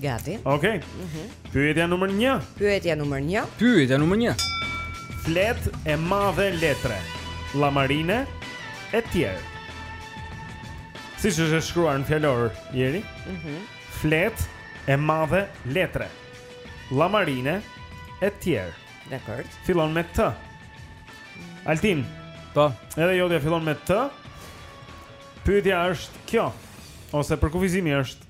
Gati. Okej. Okay. Mm -hmm. Pyetja numër 1. Pyetja numër 1. Pyetja numër 1. Fletë e madhe letre. Llamarine e tjerë. Siç është e shkruar në fjalor Jeri. Mhm. Mm Fletë e madhe letre. Llamarine e tjerë. Dakord. Fillon me T. Altin. Po. Edhe jotja fillon me T. Pyetja është kjo ose përkufizimi është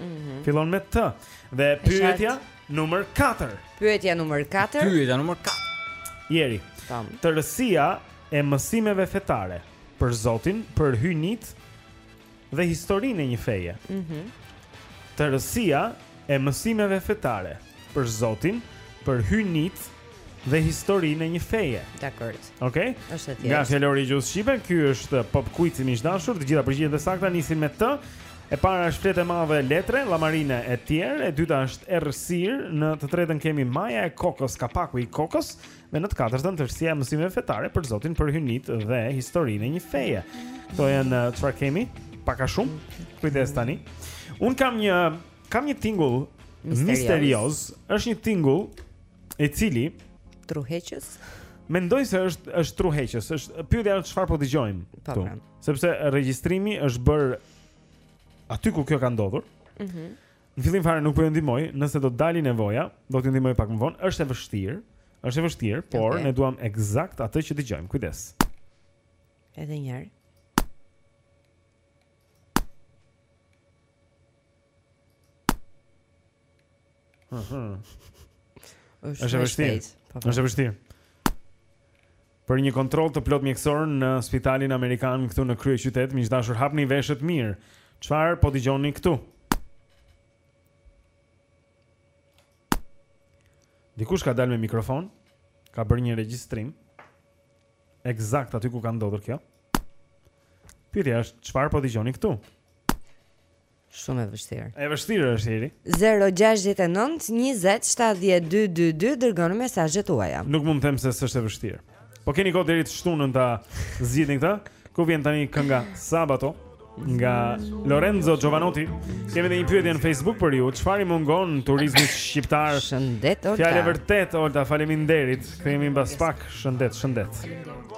Mhm. Fillon me T. Dhe pyetja numër 4. Pyetja numër 4. Pyetja numër 4. Jeri. Tam. Tërësia e mësimeve fetare për Zotin, për hyjnitë dhe historinë e një feje. Mhm. Tërësia e mësimeve fetare për Zotin, për hyjnitë dhe historinë e një feje. Dakord. Okej. Okay? Është e thjeshtë. Nga fjalori i gjuhës shqipe, ky është pop quizi miq të dashur, të gjitha përgjigjet e sakta nisin me T. E para është fletë e madhe letre, llamarine e tjerë, e dyta është errësirë, në të tretën kemi maja e kokës, kapaku i kokës, dhe në të katërtën tërësia e mësimeve fetare për Zotin, për hyjnitë dhe historinë e një feje. Këto janë uh, çfarë kemi? Pak a shumë. Kujdes tani. Unë kam një Kam një tingull misterioz, është një tingull i cili truheqës. Mendoj se është është truheqës, është pyetja çfarë po dëgjojmë po, këtu. Pra. Sepse regjistrimi është bërë aty ku kjo ka ndodhur. Mhm. Mm në fillim fare nuk po ju ndihmoj, nëse do të dalë nevoja, do t'ju ndihmoj pak më vonë. Është e vështirë, është e vështirë, por okay. ne duam ekzakt atë që dëgjojmë. Kujdes. Edhe një herë. Është e vështirë. Po, po. Është e vështirë. Për një kontroll të plotë mjekësor në spitalin amerikan këtu në kryeqytet, miq të dashur, hapni veshët mirë. Çfarë po dëgjoni këtu? Dikush ka dalë me mikrofon, ka bërë një regjistrim. Ekzakt aty ku ka ndodhur kjo. Pyetja është çfarë po dëgjoni këtu? Shumë e vështirë. E vështirë është Iri. 069207222 dërgoni mesazhet tuaja. Nuk mund të them se s'është e vështirë. Po keni kohë deri të shtunën ta zgjidhni këtë? Ku vjen tani kënga Sabato nga Lorenzo Giovanotti? Kemi edhe një pyetje në Facebook për ju, çfarë i mungon turizmit shqiptar? Shëndet Olta. Falë, vërtet Olta, faleminderit. Kthehemi mbas pak. Shëndet, shëndet.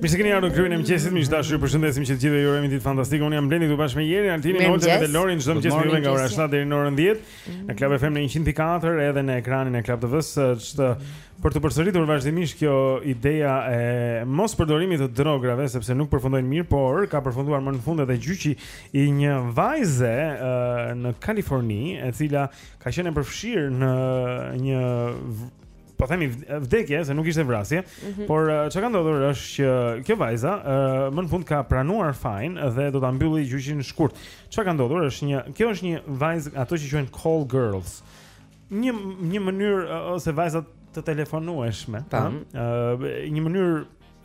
Mirë se keni ardhur në Klubin e Mëngjesit, miq të dashur, ju përshëndesim që të gjithëve ju urojmë ditë fantastike. Unë jam Blendi këtu bashkë me Jerin, Altinin, Oltën dhe Lorin, çdo mëngjes me ju nga ora 7 deri në orën 10 në Club FM në 104 edhe në ekranin e Club TV-s. Është Për t'u përsëritur vazhdimisht kjo ideja e mos përdorimit të drograve sepse nuk përfundojnë mirë, por ka përfunduar më në fund edhe gjyqi i një vajze në Kaliforni, e cila ka qenë e përfshirë në një po themi vdekje, se nuk ishte vrasje, mm -hmm. por çka ka ndodhur është që kjo vajza më në fund ka pranuar fajin dhe do ta mbylli gjyqin shkurt. Çka ka ndodhur është një, kjo është një vajzë ato që quhen call girls. një një mënyrë ose vajza të telefonueshme, ë, uh, një mënyrë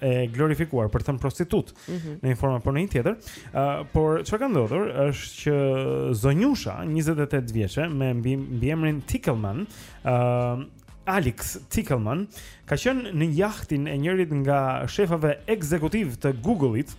e glorifikuar për të thënë prostitutë mm -hmm. në një formë apo në një tjetër. Ë, uh, por çka ka ndodhur është që zonjusha, 28 vjeçe, me mbi mbiemrin Tickelman, ë uh, Alex Tickelman ka qenë në jahtin e njërit nga shefave ekzekutiv të Google-it,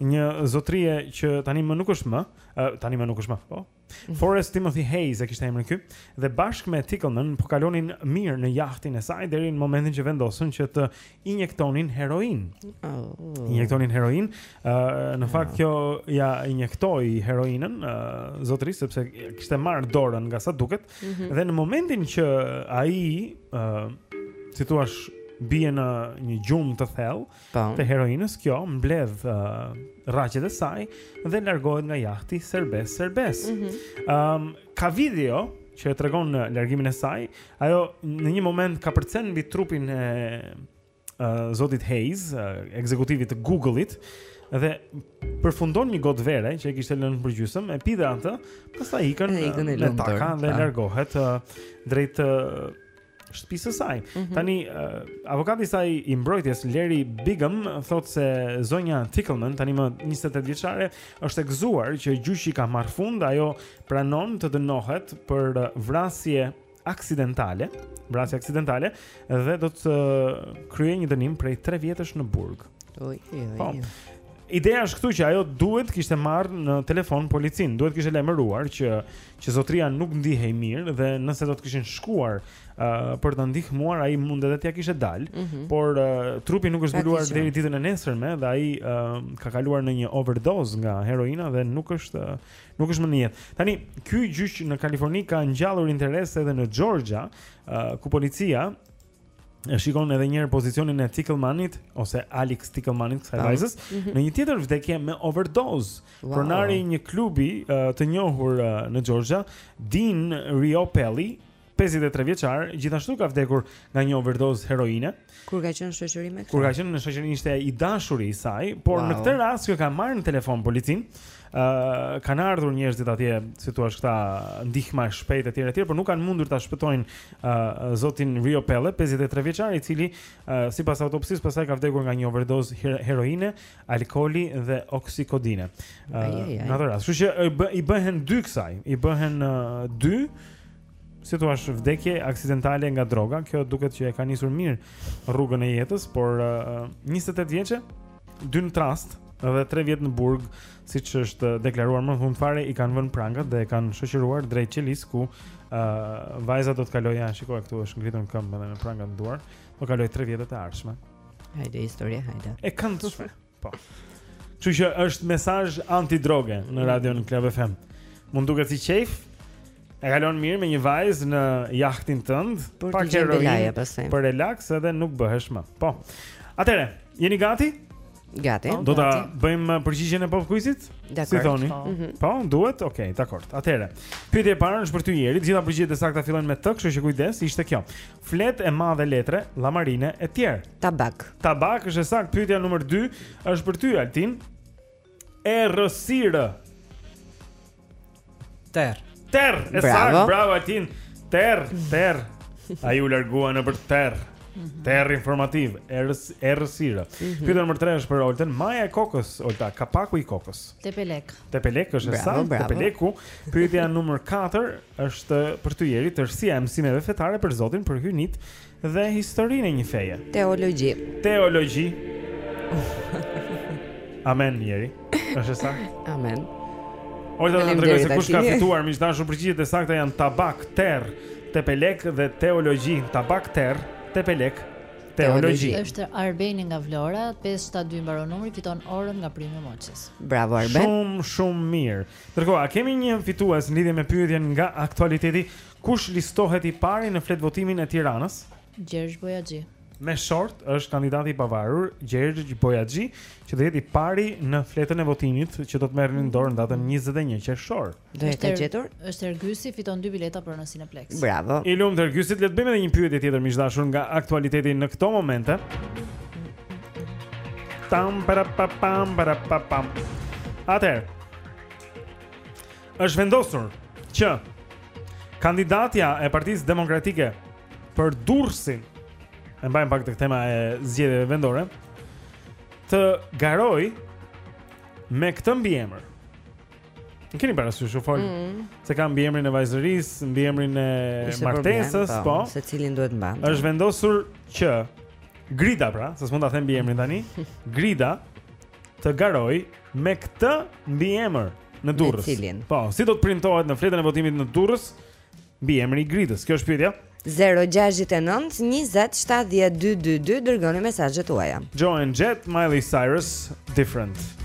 një zotrie që tani më nuk është më, uh, tani më nuk është më, po, Mhm. Forrest Timothy Hayes e kishte emrin ky dhe bashkë me Tickleman po kalonin mirë në jahtin e saj deri në momentin që vendosën që të injektonin heroinë. Oh. Injektonin heroinë. Ë uh, në fakt kjo ja injektoi heroinën uh, zotërisë sepse kishte marrë dorën nga sa duket mm -hmm. dhe në momentin që ai ë uh, si t'thuash bie në një gjumë të thellë, Po. Të heroinës kjo mbledh uh, rraqet e saj dhe largohet nga jahti serbes serbes. Ëm mm -hmm. um, ka video që e tregon largimin e saj. Ajo në një moment kapërcen mbi trupin e uh, zotit Hayes, uh, ekzekutivit të Google-it dhe përfundon një gotë vere që e kishte lënë përgjysëm, e pi dhe atë, pastaj ikën në taka dhe largohet uh, drejt uh, shtëpisë së saj. Mm -hmm. Tani uh, avokati i saj i mbrojtjes Larry Biggam thotë se zonja Tickleman tani më 28 vjeçare është e gëzuar që gjyqi ka marrë fund, ajo pranon të dënohet për vrasje aksidentale, vrasje aksidentale dhe do të kryejë një dënim prej 3 vjetësh në burg. Oj, oj, po. oj. Ideja është këtu që ajo duhet kishte marrë në telefon policinë, duhet kishte lajmëruar që që zotëria nuk ndihej mirë dhe nëse do të kishin shkuar uh, për ta ndihmuar ai mund edhe t'ia kishte dalë, mm -hmm. por uh, trupi nuk është zbuluar deri ditën e nesërme dhe ai uh, ka kaluar në një overdose nga heroina dhe nuk është uh, nuk është më në jetë. Tani ky gjyq në Kaliforni ka ngjallur interes edhe në Georgia, uh, ku policia e shikon edhe një herë pozicionin e Tickelmanit ose Alix Tickelmanit kësaj vajzës mm -hmm. në një tjetër vdekje me overdose. Wow. Pronari i një klubi uh, të njohur uh, në Georgia, Dean Riopelli, 53 vjeçar, gjithashtu ka vdekur nga një overdose heroine. Kur ka qenë në shoqëri me këtë? Kur ka qenë në shoqëri ishte i dashuri i saj, por wow. në këtë rast kjo ka marrë në telefon policinë, Uh, kanë ardhur njerëzit atje, si thua këta ndihma e shpejtë etj etj, por nuk kanë mundur ta shpëtojnë uh, zotin Riopelle, 53 vjeçar, i cili uh, sipas autopsisë pastaj ka vdekur nga një overdozë her heroine, alkooli dhe oksikodine. Uh, në atë rast, kështu që i bëhen dy kësaj, i bëhen uh, dy si thua vdekje aksidentale nga droga, kjo duket që e ka nisur mirë rrugën e jetës, por uh, 28 vjeçe dy në trastë dhe 3 vjet në burg, siç është deklaruar në fund fare i kanë vënë prangat dhe e kanë shoqëruar drejt qelisë ku ë uh, vajza do të kalojë, ja, shikoje këtu është ngritur në këmbë dhe me prangat në duar, do të kalojë 3 vjetët e ardhshme. Hajde historia, hajde. E kanë të shpër. Po. Kështu që është mesazh antidrogë në radion Club FM. Mund duket si qejf, E kalon mirë me një vajzë në jahtin tënd, pak heroinë, për relax edhe nuk bëhesh më. Po. Atëre, jeni gati? Gati. Do ta bëjmë uh, përgjigjen e pop quizit? Si thoni? Po. Mhm. po, duhet. Okej, okay, dakor. Atëre. Pyetja e parë është për ty Jeri. Të gjitha përgjigjet e sakta fillojnë me të, kështu që kujdes, ishte kjo. Fletë e madhe letre, llamarine e tjera. Tabak. Tabak është e saktë. Pyetja numër 2 është për ty Altin. Errësirë. Terr. Terr, e saktë, bravo Altin. Terr, terr. Ai u largua nëpër terr. Mhm. Terr informativ, errësirë. Mhm. Pyetja nr. 3 është për Oltën, maja e kokës, Olta, kapaku i kokës. Tepelek. Tepelek është e saktë, tepeleku. Pyetja nr. 4 është për ty Jeri, tërësia e mësimeve fetare për Zotin për hyjnitë Dhe historinë e një feje. Teologji. Teologji. Amen, Jeri. Është e saktë. Amen. Olta të tregojë se kush ka fituar miq të dashur përgjigjet e sakta janë tabak, terr, tepelek dhe teologji Tabak, terr, tepelek, teologji është Arbeni nga Vlora 572 mbaron numri fiton orën nga primi moqës Bravo Arben Shumë, shumë mirë Ndërkohë, a kemi një fitues në lidhje me pyetjen nga aktualiteti Kush listohet i pari në fletëvotimin e Tiranës? Gjergj Bojaxhi. Me short është kandidati i pavarur Gjergj Bojaxhi, që do jetë i pari në fletën e votimit që do të merrni në dorë në datën 21 qershor. Do e ka gjetur? Është Ergysi fiton dy bileta për në Cineplex. Bravo. I lumtë Ergysit, le të bëjmë edhe një pyetje tjetër miq të dashur nga aktualiteti në këto momente. Tam para pa pam para pa pam. Atëherë, Është vendosur që kandidatja e Partisë Demokratike për Durrësin e mbajmë pak tek tema e zgjedhjeve vendore të garojë me këtë mbiemër. E keni parasysh, u fol mm -hmm. Se ka mbiemrin e vajzërisë, mbiemrin e martesës po, po, Se cilin duhet të mbajë është vendosur që Grida pra Se s'mund ta them mbiemrin tani Grida të garojë me këtë mbiemër në Durrës. Po, si do të printohet në fletën e votimit në Durrës mbiemri i Gridës? Kjo është pyetja. 0-6-9-20-70-2-2-2 Dërgoni mesazhet tuaja Joan Jett, Miley Cyrus, Different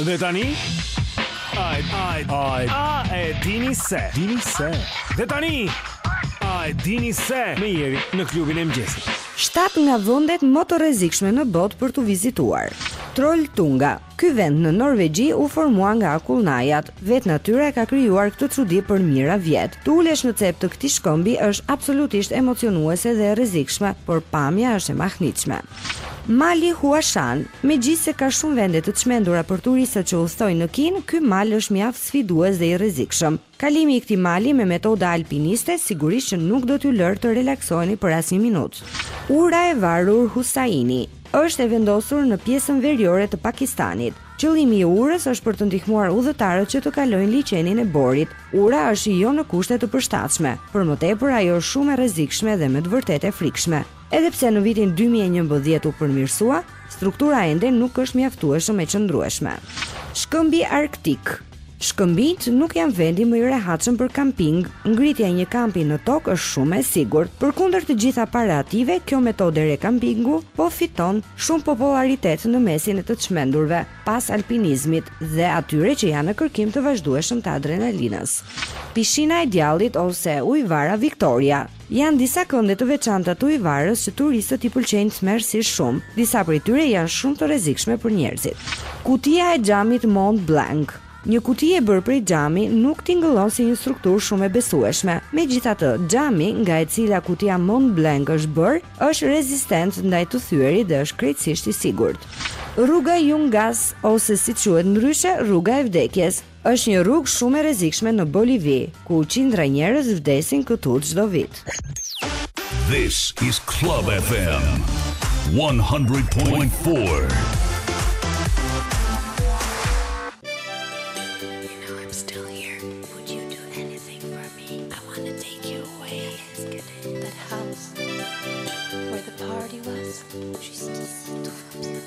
Dhe tani Ai ai ai a e dini se dini se dhe tani a e dini se me jeri në klubin e mëngjesit 7 nga vendet më të rrezikshme në botë për t'u vizituar Trolltunga ky vend në Norvegji u formua nga akullnajat vetë natyra e ka krijuar këtë çudi për mijëra vjet të ulesh në cep të këtij shkëmbi është absolutisht emocionuese dhe e rrezikshme por pamja është e mahnitshme Mali Huashan, Megjithëse ka shumë vende të çmendura për turistët që udhëtojnë në Kinë, ky mal është mjaft sfidues dhe i rrezikshëm. Kalimi i këtij mali me metoda alpiniste sigurisht që nuk do t'ju lërë të relaksoheni për asnjë minutë. Ura e varur Husaini është e vendosur në pjesën veriore të Pakistanit. Qëllimi i urës është për të ndihmuar udhëtarët që të kalojnë liqenin e Borit. Ura është jo në kushte të përshtatshme. Për më tepër, ajo është shumë e rrezikshme dhe me të vërtetë e frikshme. Edhe pse në vitin dy mijë e njëmbëdhjetë u përmirësua, struktura ende nuk është mjaftueshëm e qëndrueshme. Shkëmbi Arktik Shkëmbinjtë nuk janë vendi më i rehatshëm për kamping. Ngritja e një kampi në tokë është shumë e sigurt. Përkundër të gjitha parative, kjo metodë e re kampingu po fiton shumë popullaritet në mesin e të çmendurve pas alpinizmit dhe atyre që janë në kërkim të vazhdueshëm të adrenalinës. Pishina e Djallit ose Ujëvara Victoria Janë disa kënde të veçanta të ujëvarës që turistët i pëlqejnë tmerrësisht shumë. Disa prej tyre janë shumë të rrezikshme për njerëzit. Kutia e xhamit Mont Blanc. Një kuti e bërë prej xhami nuk tingëllon si një strukturë shumë e besueshme. Megjithatë, xhami nga e cila kutia Mont Blanc është bërë, është rezistent ndaj të thyerit dhe është krejtësisht i sigurt. Rruga Jungas ose siç quhet ndryshe, Rruga e Vdekjes. Është një rrugë shumë e rrezikshme në Bolivi, ku qindra njerëz vdesin këtu çdo vit. This is Club FM 100.4.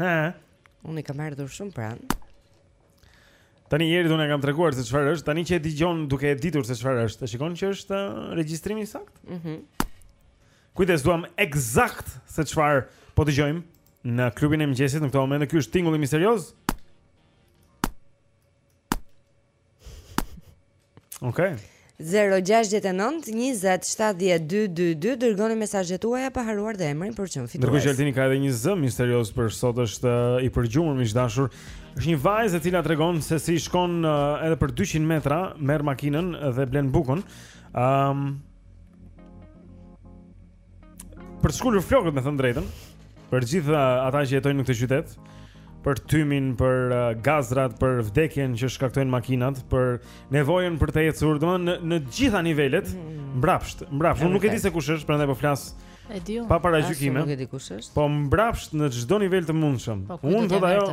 Ha. Unë kam ardhur shumë pranë. Tani Eri unë kam treguar se çfarë është, tani që e dëgjon duke e ditur se çfarë është, e shikon që është uh, regjistrimi i saktë? Mhm. Mm Kujdes duam ekzakt se çfarë po dëgjojmë në klubin e mëngjesit në këtë moment, ky është tingulli misterioz. Okej. Okay. 0-6-9-20-7-12-22 Dërgoni mesazhet tuaja pa harruar dhe emrin për të qenë fitues Ndërkohë që Altini ka edhe një zë misterioz për sot është uh, i përgjumur miq të dashur është një vajzë e cila tregon se si shkon uh, edhe për 200 metra merr makinën dhe blen bukën um, për të shkulur flokët me thënë drejtën, për gjithë uh, ata që jetojnë në këtë qytet, për tymin, për uh, gazrat, për vdekjen që shkaktojnë makinat, për nevojën për të ecur, domethënë në të gjitha nivelet, mm. mbrapsht, mbrapsht. Unë nuk e di se kush është, prandaj po flas. E di unë. Pa paragjykime. Nuk e di kush është. Po mbrapsht në çdo nivel të mundshëm. Po, unë thotë ajo.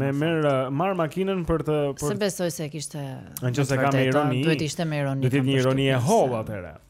Me merr uh, marr makinën për të për S'e besoj se kishte. Nëse ka me ironi. Duhet të ishte me ironi. Duhet të ishte një ironi e hollë atëherë.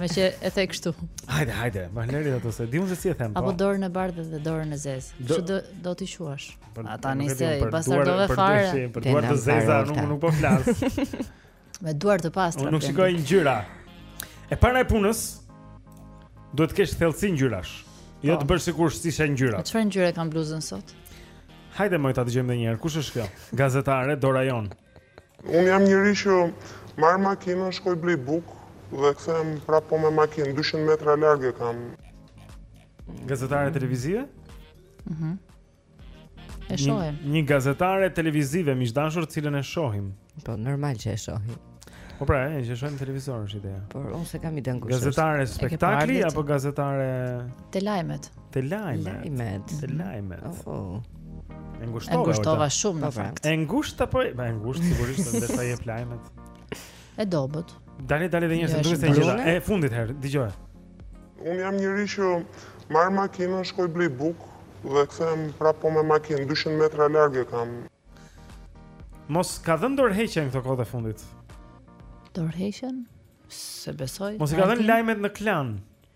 Meqë e the kështu. Hajde, hajde, ma lëri ato se e di unë se si e them. Po. Apo dorën e bardhë dhe dorën e zezë. Do... Ç'do t'i quash. Për, A tani si i bastardove fare. Për, për duart e zeza nuk nuk po flas. Me duar të pastra. Unë nuk shikoj ngjyra. E para e punës duhet të kesh thellësi ngjyrash. Jo po. të bësh sikur s'i sheh ngjyra. Çfarë ngjyre kam bluzën sot? Hajde ma ta dëgjojmë edhe një herë. Kush është kjo? Gazetare Dorajon. Unë jam njeri që marr makinën, shkoj blej bukë dhe kthehem prapë po me makinë, 200 metra larg e kam. Gazetare televizive? Mhm. Mm e shohim. Një, një gazetare televizive miq të dashur, të cilën e shohim. Po normal që e shohim. Po pra, që e shohim në televizor është ideja. Po unë s'e kam idenë kush. Gazetare spektakli apo gazetare te lajmet? Te lajmet. Te lajmet. Oh, oh. E ngushtova. E ngushtova shumë në fakt. E ngushtë apo e ba e ngushtë sigurisht se sa jep lajmet. E dobët. Dale dale dhe njerëz duhet të gjela. E fundit herë, dëgjoj. Un jam njeri që marr makinën, shkoj blej bukë dhe kthehem prapë po me makinë 200 metra larg e kam. Mos ka dhënë dorëheqjen këto kohë të fundit. Dorëheqjen? Se besoj. Mos i ka dhënë lajmet në Klan.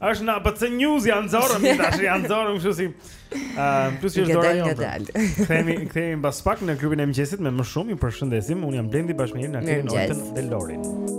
Është në ABC News janë zorë, mi tash janë zorë, më shusim. Uh, plus që është dora jonë. Kthehemi, kthehemi mbas pak në klubin e mëngjesit me më shumë, ju përshëndesim, unë jam Blendi bashkë me Jerin, Altinin, Olten dhe Lorin.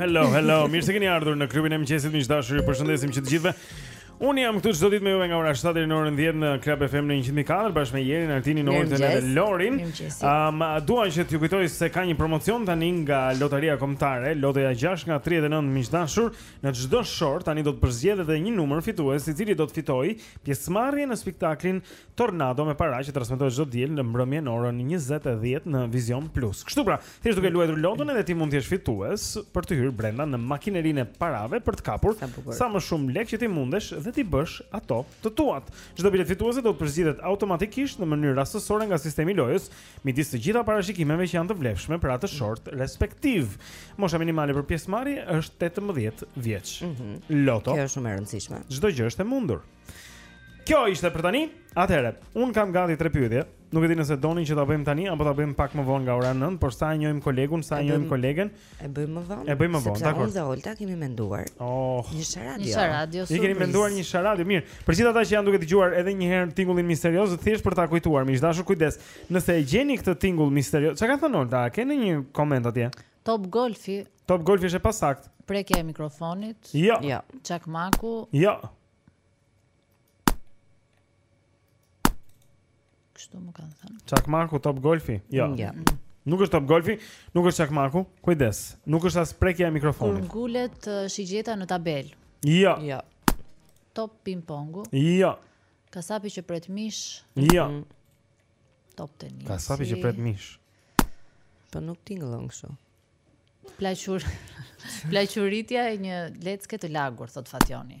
Hello, hello. Mirë se keni ardhur në klubin e mëngjesit. Miq të dashur, ju përshëndesim që të gjithëve. Unë jam këtu çdo ditë me ju nga ora 7 deri në orën 10 në Club FM në 104 bashkë me Jerin, Altinin, Oltën dhe Lorin. Ëm, um, dua që t'ju kujtoj se ka një promocion tani nga Lotaria Kombëtare, Lotoja 6 nga 39 miq të dashur, Në çdo short tani do të përzgjidhet edhe një numër fitues, i cili do të fitojë pjesëmarrje në spektaklin Tornado me para që transmetohet çdo të diel në mbrëmje në orën 20:10 në Vizion Plus. Kështu pra, thjesht duke luajtur loton edhe ti mund të jesh fitues për të hyrë brenda në makinerinë e parave për të kapur Sa bukur. sa më shumë lekë që ti mundesh dhe t'i bësh ato të tuat. Çdo biletë fituese do të përzgjidhet automatikisht në mënyrë rastësore nga sistemi i lojës Midis të gjitha parashikimeve që janë të vlefshme për atë short respektiv. Mosha minimale për pjesëmarrje është 18 vjeç. Mm -hmm. Loto. Kjo është shumë e rëndësishme. Çdo gjë është e mundur. Kjo ishte për tani. Atëherë, un kam gati tre pyetje. Nuk e di nëse doni që ta bëjmë tani apo ta bëjmë pak më vonë nga ora 9, por sa e njohim kolegun, sa e njohim kolegen. E bëjmë më vonë. E bëjmë më vonë, dakor. Sepse unë dhe Olta kemi menduar. Oh, një sharadio. Një sharadio. Ne kemi menduar një sharadio. Mirë. Për gjithë ata që janë duke dëgjuar edhe një herë tingullin misterioz, thjesht për ta kujtuar, miq të dashur, kujdes. Nëse e gjeni këtë tingull misterioz, çka ka thënë Olta? A keni një koment atje? Top golfi. Top golfi është e pasaktë. Prekja e mikrofonit. Jo. Jo. Çakmaku. Jo. Kështu më kanë thënë. Çakmaku top golfi? Jo. Ja. Mm. Nuk është top golfi, nuk është çakmaku. Kujdes. Nuk është as prekja e mikrofonit. Kur ngulet shigjeta në tabelë? Jo. Jo. Top ping pongu? Jo. Kasapi që pret mish? Jo. Mm. Top tenisi. Kasapi që pret mish. Po nuk tingëllon kështu. Pllaqur. Pllaquritja e një lecke të lagur, thotë Fatjoni.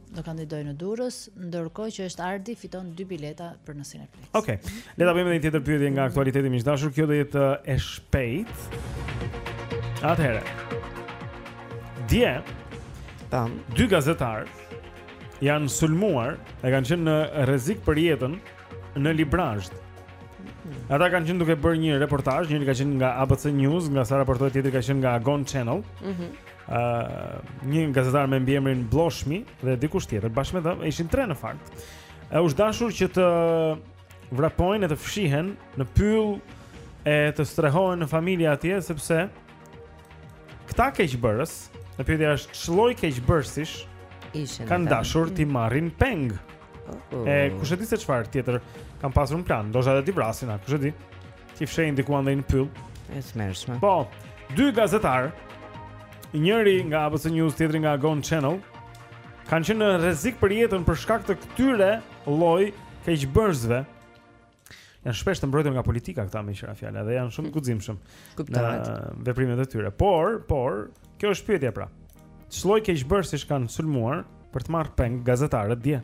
do kandidoj në Durrës, ndërkohë që është Ardi fiton dy bileta për në Cineplex. Okej. Okay. Le ta bëjmë një tjetër pyetje nga aktualiteti më i dashur. Kjo do jetë e shpejt. Atëherë. Dje, tan dy gazetarë janë sulmuar, e kanë qenë në rrezik për jetën në Librazhd. Hmm. Ata kanë qenë duke bërë një reportazh, njëri ka qenë nga ABC News, nga sa raportohet tjetri ka qenë nga Agon Channel. Mhm. Mm uh, një gazetar me mbiemrin Blloshmi dhe dikush tjetër bashkë me të, ishin tre në fakt. U është dashur që të vrapojnë e të fshihen në pyll e të strehohen në familje atje sepse këta keqbërës, pyetja është ç'lloj keqbërësish ishin kanë dashur t'i marrin peng. Oh. E kush e di se çfarë tjetër kanë pasur në plan, ndoshta edhe t'i vrasin, kush e di. T'i fshehin diku andej në pyll. E tmerrshme. Po, dy gazetarë, njëri nga ABC News, tjetri nga Agon Channel, kanë qenë në rrezik për jetën për shkak të këtyre lloj keqbërësve. Janë shpesh të mbrojtur nga politika këta meqë ra fjala dhe janë shumë të guximshëm në veprimet e tyre. Por, por, kjo është pyetja pra. Ç'lloj keqbërësish kanë sulmuar për të marrë peng gazetarët dje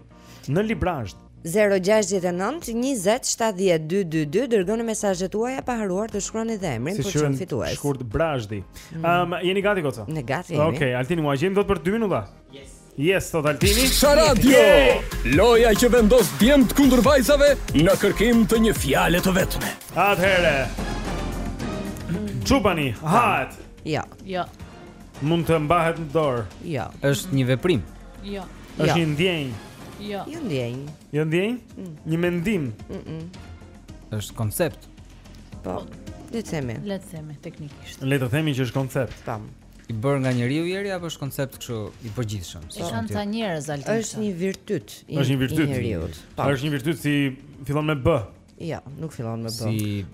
në Librazhd. 069 20 70 222 dërgoni mesazhet tuaja pa harruar të shkruani dhe emrin si për të qenë fitues. Si shkurt Brazhdi. Ëm mm. um, jeni gati goca? Ne gati jemi. Okej, okay, Altini ma gjen dot për 2 minuta. Yes. Yes, thotë Altini. Sa radio. Loja që vendos djemtë kundër vajzave në kërkim të një fjale të vetme. Atëherë. Çupani, hahet. Jo. Jo. Mund të mbahet në dorë. Jo. Është një veprim. Jo. Është jo. një ndjenjë. Jo. Jo ndjenjë. Jo ndjenjë? Mm. Një mendim. Ëh. Mm është koncept. Po. Le të themi. Le të themi teknikisht. Le të themi që është koncept. Tam. I bërë nga njeriu Eri apo është koncept kështu i përgjithshëm? E kanë ca njerëz Altin. Është një virtyt i njeriu. Është një virtyt. Është një virtyt si fillon me B. Jo, nuk fillon me B. Si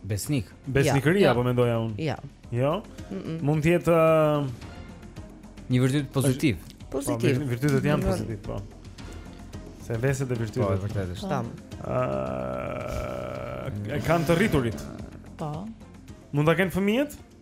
Besnik. Besnikëria ja, po mendoja unë. Jo. Jo. Mund të jetë uh, një virtyt pozitiv. Pozitiv. Po, virtytet janë pozitiv, po. Se veset e virtytet. Po, vërtet është. Tam. E, uh, kanë të rriturit. Po. Mund ta kenë fëmijët?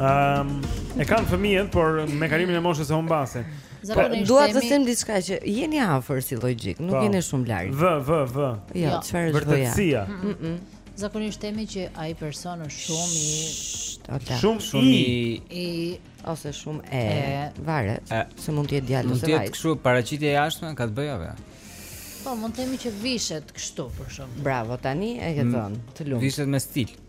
Ehm, e kanë fëmijët, por me kalimin e moshës e humbasin. Po, dua të them diçka që jeni afër si logjikë, nuk po. jeni shumë larg. V v v. Jo, jo. çfarë është vëja? Vërtetësia. Zakonisht themi që ai person është shumë i shumë shumë i ose shumë e varet, se mund të jetë djalë ose vajzë. Mund të jetë kështu paraqitje e jashtme ka të bëjë apo? Po, mund të themi që vishet kështu për shkak. Bravo, tani e ke mm. thënë, të lumtë. Vishet me stil.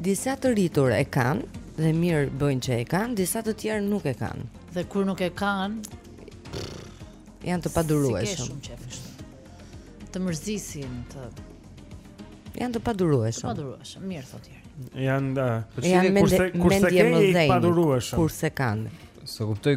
Disa të rritur e kanë dhe mirë bëjnë që e kanë, disa të tjerë nuk e kanë. Dhe kur nuk e kanë, janë të padurueshëm. Si ke shumë Të mërzisin, të janë të padurueshëm. Të padurueshëm, mirë thotë ti. Janë da, po çfarë kurse kurse ke i padurueshëm. Kurse kanë. Sa kuptoj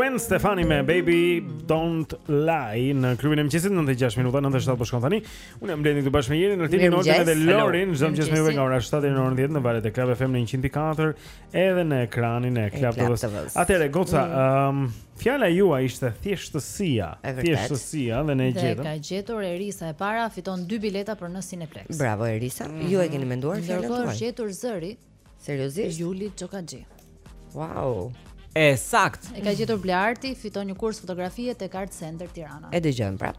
Gwen Stefani me Baby Don't Lie në klubin e mëngjesit 96 minuta 97 po shkon tani. Unë jam Blendi këtu bashkë me Jerin, Altinin, Oltën dhe Lorin, çdo mëngjes me juve nga ora 7 deri në orën 10 në valët e Club FM në 104 edhe në ekranin e Club TV. Atëre goca, mm. ëm, mm. um, fjala juaj ishte thjeshtësia, thjeshtësia dhe ne e gjetëm. Dhe ka gjetur Erisa e para, fiton dy bileta për në Cineplex. Bravo Erisa, mm. ju e keni menduar fjalën tuaj. U gjet zëri. Seriozisht? Juli Xhokaxhi. Wow. E sakt. E ka gjetur Blearti, fiton një kurs fotografie tek Art Center Tirana. E dëgjojmë prap.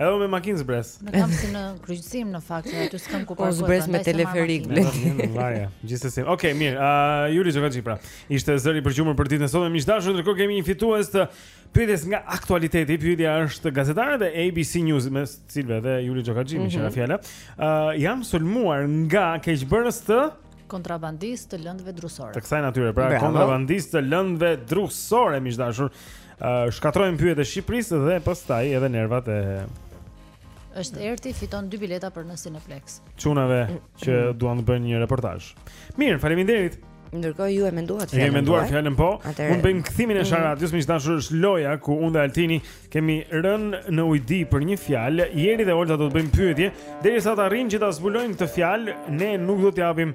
Edhe me makinë zbres. Ne kam në kryqëzim në fakt, se aty s'kam ku parkoj. Po zbres me teleferik Blend. Vaje, gjithsesi. Okej, okay, mirë. Ë uh, Juli Xhokaxhi pra. Ishte zëri i përgjumur për ditën e sotme. Miq dashur, ndërkohë kemi një fitues të pyetjes nga aktualiteti. Pyetja është gazetarët e ABC News me Silva dhe Juli Xhokaxhi, mm -hmm. më fjala. Ë uh, janë sulmuar nga keqbërës të kontrabandistë të lëndëve drusore. Të kësaj natyre, pra kontrabandistë të lëndëve drusore, miq dashur. Shkatrojmë pyjet e Shqipërisë dhe pastaj edhe nervat e Është Erti fiton dy bileta për në Cineplex. Çunave që duan të bëjnë një reportazh. Mirë, faleminderit. Ndërkohë ju e menduat fjalën. E menduam fjalën po. Atëre... Ne bëjmë kthimin e mhm. sharadës, miq të dashur është loja ku unë dhe Altini kemi rënë në ujdi për një fjalë. Jeri dhe Olta do të bëjmë pyetje, derisa të arrijnë që ta zbulojnë këtë fjalë, ne nuk do t'i japim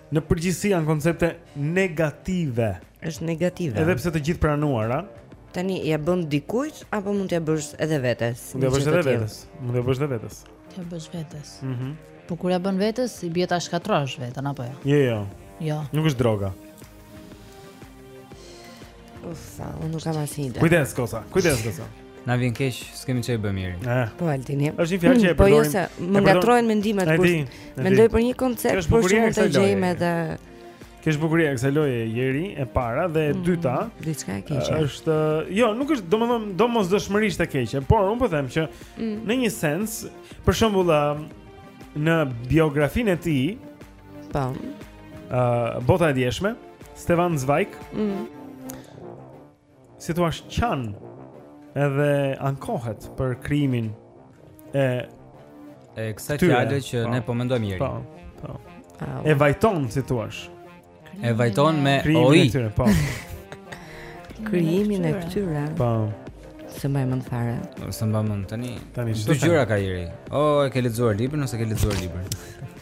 Në përgjithësi janë koncepte negative. Është negative. Edhe pse të gjithë pranuara. Tani ja bën dikujt apo mund t'ja bësh edhe vetes? Mund t'ja bësh edhe vetes. Mund t'ja bësh edhe vetes. T'ja bësh vetes. Mhm. Mm po kur ja bën vetes, i bie të shkatrosh veten apo jo? Jo, jo. Jo. Nuk është droga. Uf, sa, unë nuk kam asnjë ide. Kujdes goca, kujdes goca. Na vjen keq, s'kemi ça t'i bëjmë. Eh. Po Altini. Është një fjalë që e përdorim. Po jo se më ngatrohen mendimet kur mendoj për një koncept, por që mund të gjejmë edhe Kjo është bukuria e kësaj loje Jeri e para dhe e mm, dyta. Diçka e keqe. Është, jo, nuk është, domethënë, domosdoshmërisht e keqe, por un po them që mm. në një sens, për shembull, në biografinë e tij, Po. Ë, uh, bota e djeshme, Stefan Zweig. Mhm. Si thua ça? Edhe ankohet për krijimin e e kësaj fjale që po. ne po mendojmë ieri. Po. Po. Ah, e vajton si thua. E vajton me oi. Po. Krijimin e këtyre. Po. S'e mbaj mend fare. S'e mbaj mend tani. Tani çfarë gjëra ka ieri? Oh, e ke lexuar librin o s'e ke lexuar librin?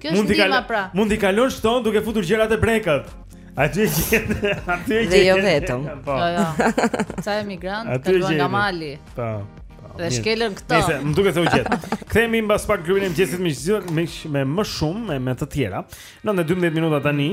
Kjo është ndihma pra. Mund t'i kalojë shto duke futur gjërat te brekët. Aty e gjen, aty e gjen. Dhe jo vetëm. Po. Jo, jo. Sa emigrantë kaluan nga mali. Po. po. Dhe shkelën këto. Nëse më duket se u gjet. Kthehemi mbas pak te klubi i mëngjesit me me më shumë me, me të tjera. Në 12 minuta tani.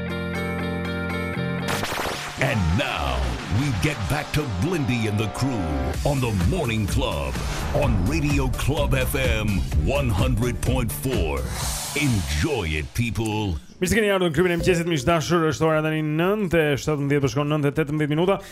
And now we get back to Blendi and the crew on the Morning Club on Radio Club FM 100.4. Enjoy it people. Mirë se keni ardhur në klubin e mëngjesit miq të dashur, është ora tani 9:17 po shkon 9:18 minuta.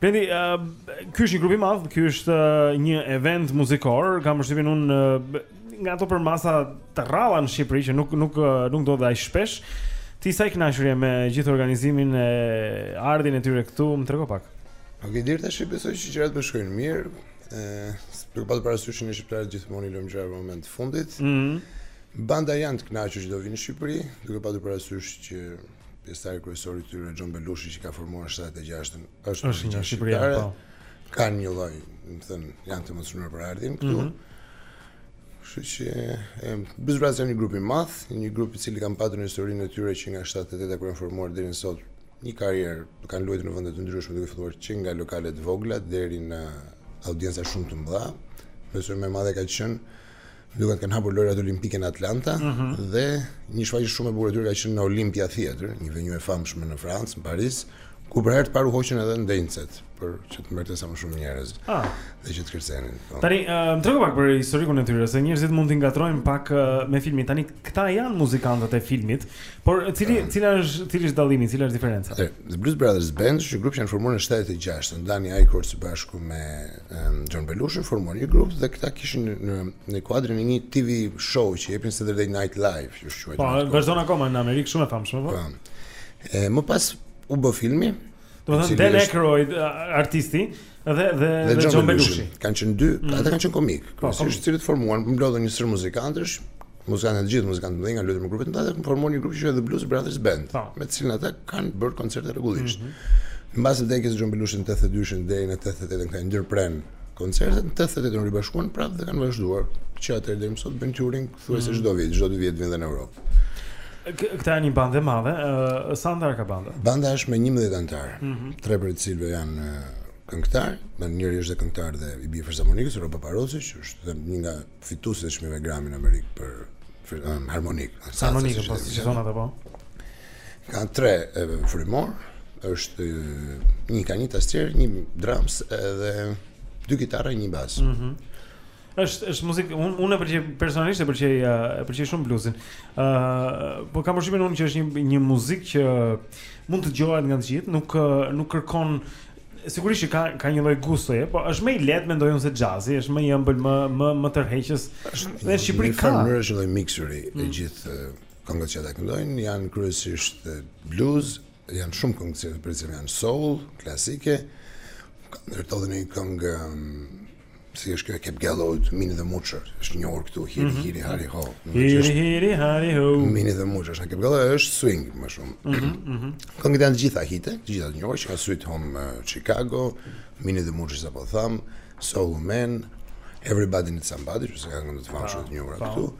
Blendi, uh, ky është një grup i madh, ky është uh, një event muzikor, kam përshtypjen unë uh, nga ato me përmasa të rralla në Shqipëri që nuk nuk uh, nuk ndodh dhe aq shpesh. Ti sa i kënaqur je me gjithë organizimin e ardhjen e tyre këtu, më trego pak. Nuk e di tash, besoj që gjërat po shkojnë mirë. ë Duke patur parasysh ne shqiptarët gjithmonë i lëmë gjërat në moment të fundit. Mm -hmm. Banda janë të kënaqur që do vijnë në Shqipëri, duke patur parasysh që Pjesëtari kryesor i tyre Xhon Belushi që e ka formuar në 76-ën është është një shqiptar. Po. Kanë një lloj, domethënë, janë të emocionuar për ardhjen këtu. Mm -hmm. Kështu që e Blues Brothers janë një grup i madh, një grup i cili kanë patur në historinë e tyre që nga 78-a kur janë formuar deri në sot, një karrierë, kanë luajtur në vende të ndryshme duke filluar që nga lokale të vogla deri në audienca shumë të mëdha. Besoj më e madhe ka qenë Kur kanë hapur lojrat olimpike në Atlanta mm -hmm. dhe një shfaqje shumë e bukur e tyre ka qenë në Olympia Theater, një venue e famshme në Francë, në Paris, ku për herë të parë u hoqën edhe ndenjëset për që të merrte sa më shumë njerëz. Ah. Dhe që të kërcenin. Po. Tani, më trego pak për historikun e tyre, se njerëzit mund t'i ngatrojnë pak me filmin. Tani këta janë muzikantët e filmit, por cili ah. cila është cili është dallimi, cila është diferenca? The Blues Brothers Band është grupi që janë formuar në 76, Dan Aykroyd së bashku me John Belushi formuan një grup dhe këta kishin në në kuadrin e një TV show që jepin Saturday Night Live, që quhet. Po, vazhdon akoma në Amerikë shumë e famshme, po. po. E më pas u bë filmi. Domethënë Dan Aykroyd artisti dhe dhe dhe John, John Belushi. Kanë qenë dy, mm. ata kanë qenë komikë. Po, kryesisht të cilët formuan mblodhën një sërë muzikantësh, Muzikantët e gjithë muzikantët e mëdhenj kanë luajtur me grupe të mëdha dhe formuan një grup që quhet The Blues Brothers Band, pa. Po. me të cilin ata kanë bërë koncerte rregullisht. Mm -hmm. Mbas vdekjes së John Belushi në 82-shin deri në 88-ën kanë ndërprerë koncertet, në 88-ën u ribashkuan prapë dhe kanë vazhduar që atëherë deri më sot bëjnë touring thuajse mhm. çdo vit, çdo dy vjet vjen në Evropë. Këta janë një bandë e madhe. Uh, sa anëtarë ka banda? Banda është me 11 anëtarë. Mm -hmm. Tre prej të cilëve janë uh, këngëtarë, madje njëri është dhe këngëtar dhe i bie fizarmonikës, Rob Paparozzi, që është dhe një nga fituesit e çmimeve Grammy në Amerikë për um, harmonikë. Harmonikë, po, si zonë atë po. Ka tre frymorë, është një ka një tastierë, një drums edhe dy kitara e një bas. Mhm. Mm është është muzikë, un unë e pëlqej personalisht e pëlqej e pëlqej shumë bluesin. Ëh, uh, po kam përshtypjen unë që është një një muzikë që mund të dëgjohet nga të gjithë, nuk nuk kërkon Sigurisht që ka ka një lloj gustoje, po është më i lehtë mendoj unë se xhazi, është më i ëmbël, më më më tërheqës. Në Shqipëri ka. një lloj miksure e mm. gjithë këngët që ata këndojnë, janë kryesisht blues, janë shumë këngë që po janë soul, klasike. Ndër to edhe një këngë Siç është kjo e Cab Calloway, Minnie the Moocher, është një orë këtu, hidi, mm -hmm. hidi, hadi, ho. Hidi, është, hidi, hadi, ho. Minnie the Moocher, është nga Cab Calloway, është swing, më shumë. Mm -hmm, mm -hmm. Këngët janë të gjitha hite, të gjitha të njohura, që ka Sweet Home uh, Chicago, Minnie the Moocher, sapo thamë, Soul Man, Everybody Needs Somebody, që se ka këngë të famshme të njohura këtu.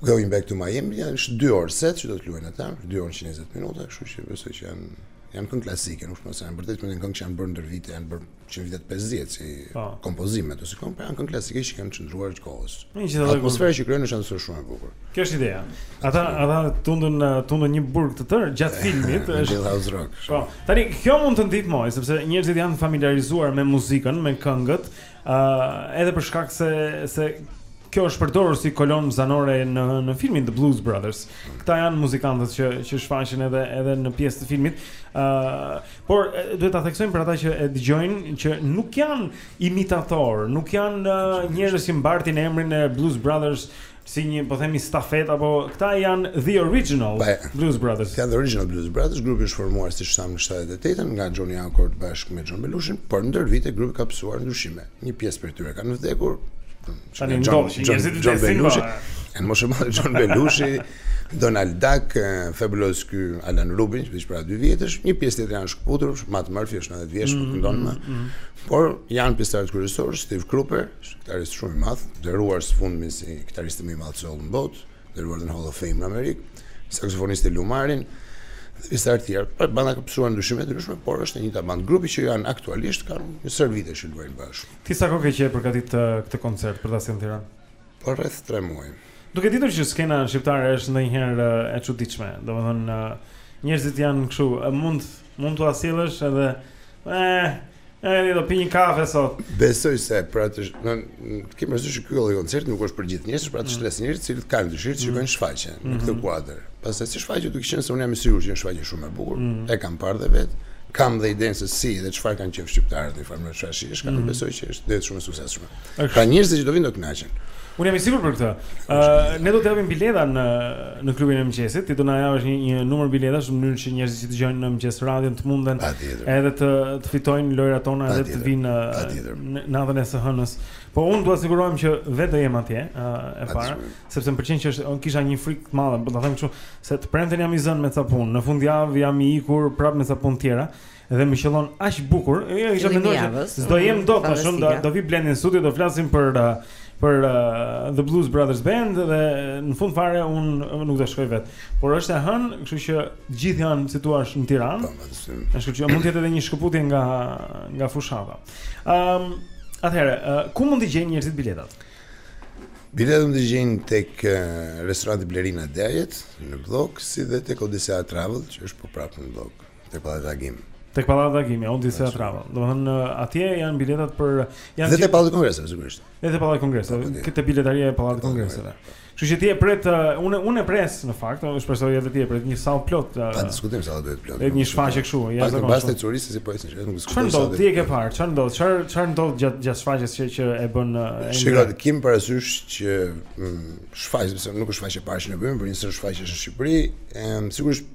Going Back to Miami, janë është dy orë set që do të luajnë ata, dy orë 120 minuta, kështu që besoj që janë janë këngë klasike, nuk shpresoj se janë vërtet, por janë këngë që janë bërë ndër vite, janë bërë që në vitet 50 si pa. Po. kompozim ato si kompozim, pra janë këngë klasike që kanë qëndruar gjatë kohës. Atmosfera që krijojnë është ashtu shumë e bukur. Kjo është ideja. Ata ata tundin tundin një burg të tërë gjatë eh, filmit, është Jailhouse Rock. Po. Tani kjo mund të ndihmojë sepse njerëzit janë familiarizuar me muzikën, me këngët, ë uh, edhe për shkak se se kjo është përdorur si kolonë zanore në në filmin The Blues Brothers. Këta janë muzikantët që që shfaqen edhe edhe në pjesë të filmit. ë uh, Por duhet ta theksojmë për ata që e dëgjojnë që nuk janë imitatorë, nuk janë uh, njerëz që mbartin emrin e Blues Brothers si një po themi stafetë apo këta janë the original pa, Blues Brothers. Janë the original Blues Brothers, grupi është formuar siç thamë në 78-ën nga Dan Aykroyd bashkë me John Belushin, por ndër vite grupi ka pësuar ndryshime. Një pjesë prej tyre kanë vdekur. Tani John, John, John, John Belushi. Në mos e marrë John Belushi, Donald Duck, Fabulous ky Alan Rubin që vdiq para dy vjetësh, një pjesë tjetër janë shkëputur, Matt Murphy është 90 vjeç, nuk këndon më. Por janë pjesëtarët kryesorë, Steve Cropper, është kitarist shumë i madh, nderuar së fundmi si kitaristi më i madh soul në botë, nderuar në Hall of Fame në Amerikë, saksofonisti Lou Marini, dhe pjesëtarë të tjerë. Pra banda ka pësuar ndryshime të ndryshme, por është e njëjta bandë. Grupi që janë aktualisht kanë një sërë vitesh që luajnë bashkë. Ti sa kohë ke që përgatit këtë koncert për ta sjellë në Tiranë? Për rreth tre muaj. Duke ditur që skena shqiptare është ndonjëherë e çuditshme, domethënë njerëzit janë kështu, mund mund t'ua sjellësh edhe eh, Edi, do pi një kafe sot. Besoj se pra të kemi parasysh ky lloj koncerti nuk është për gjithë njerëzit, pra atë mm. shtresë njerëzit që kanë dëshirë të shikojnë mm. shfaqjen në këtë mm-hmm. kuadër. Pastaj si shfaqje duke qenë se unë jam i sigurt që është shfaqje shumë e bukur, mm. e kam parë dhe vet, kam dhe idenë se si dhe çfarë kanë qenë shqiptarët në formë shfaqjesh, besoj që është dhe shumë e suksesshme. Ka njerëz që do vinë do të kënaqen. Unë jam i sigurt për këtë. Ë uh, ne do të japim bileta në në klubin e mëngjesit. Ti do na japësh një, një numër biletash në mënyrë që njerëzit që dëgjojnë në mëngjes radion të munden edhe të të fitojnë lojrat tona edhe të vinë në natën e së hënës. Po unë dua të sigurohem që vetë do jem atje uh, e para, sepse më pëlqen që është un kisha një frikë të madhe, po ta them kështu, se të premten jam i zënë me sapun, në fundjavë jam i ikur prapë me sapun tjera. Dhe më qëllon aq bukur. Unë e kisha menduar s'do jem dot tash, do do vijë Blendi në studio do flasim për uh, për uh, The Blues Brothers Band dhe në fund fare un nuk do shkoj vet. Por është e hën, kështu që gjithë janë si thua në Tiranë. Po, është kështu që mund të jetë edhe një shkëputje nga nga fushata. Ëm um, atëherë, uh, ku mund të gjejnë njerëzit biletat? Biletat mund të gjejnë tek restoranti Blerina Dejet në Bllok si dhe tek Odisea Travel që është po prapë në Bllok. Tek Pallatet Agimi. Tek Pallatet Agimi, ja, unë di se atë rradhë. Domethënë atje janë biletat për janë Dhe te Pallati Kongreseve sigurisht. Dhe te Pallati Kongreseve, këtë biletaria e Pallati Kongreseve. Kështu që ti e pret unë unë e pres në fakt, unë shpresoj edhe ti e pret një sallë plot. Pa diskutim salla duhet plot. Edhe një shfaqje kështu, ja zakonisht. Pas të turisë si po ishin, edhe nuk diskutim. Çfarë ndodh? Ti e ke parë? Çfarë ndodh? Çfarë çfarë ndodh gjatë gjatë shfaqjes që që e bën Engra? Shikoj, ki parasysh që mm, shfaqja, nuk është shfaqja e parë që ne bëjmë, por një sërë shfaqjesh në Shqipëri, sigurisht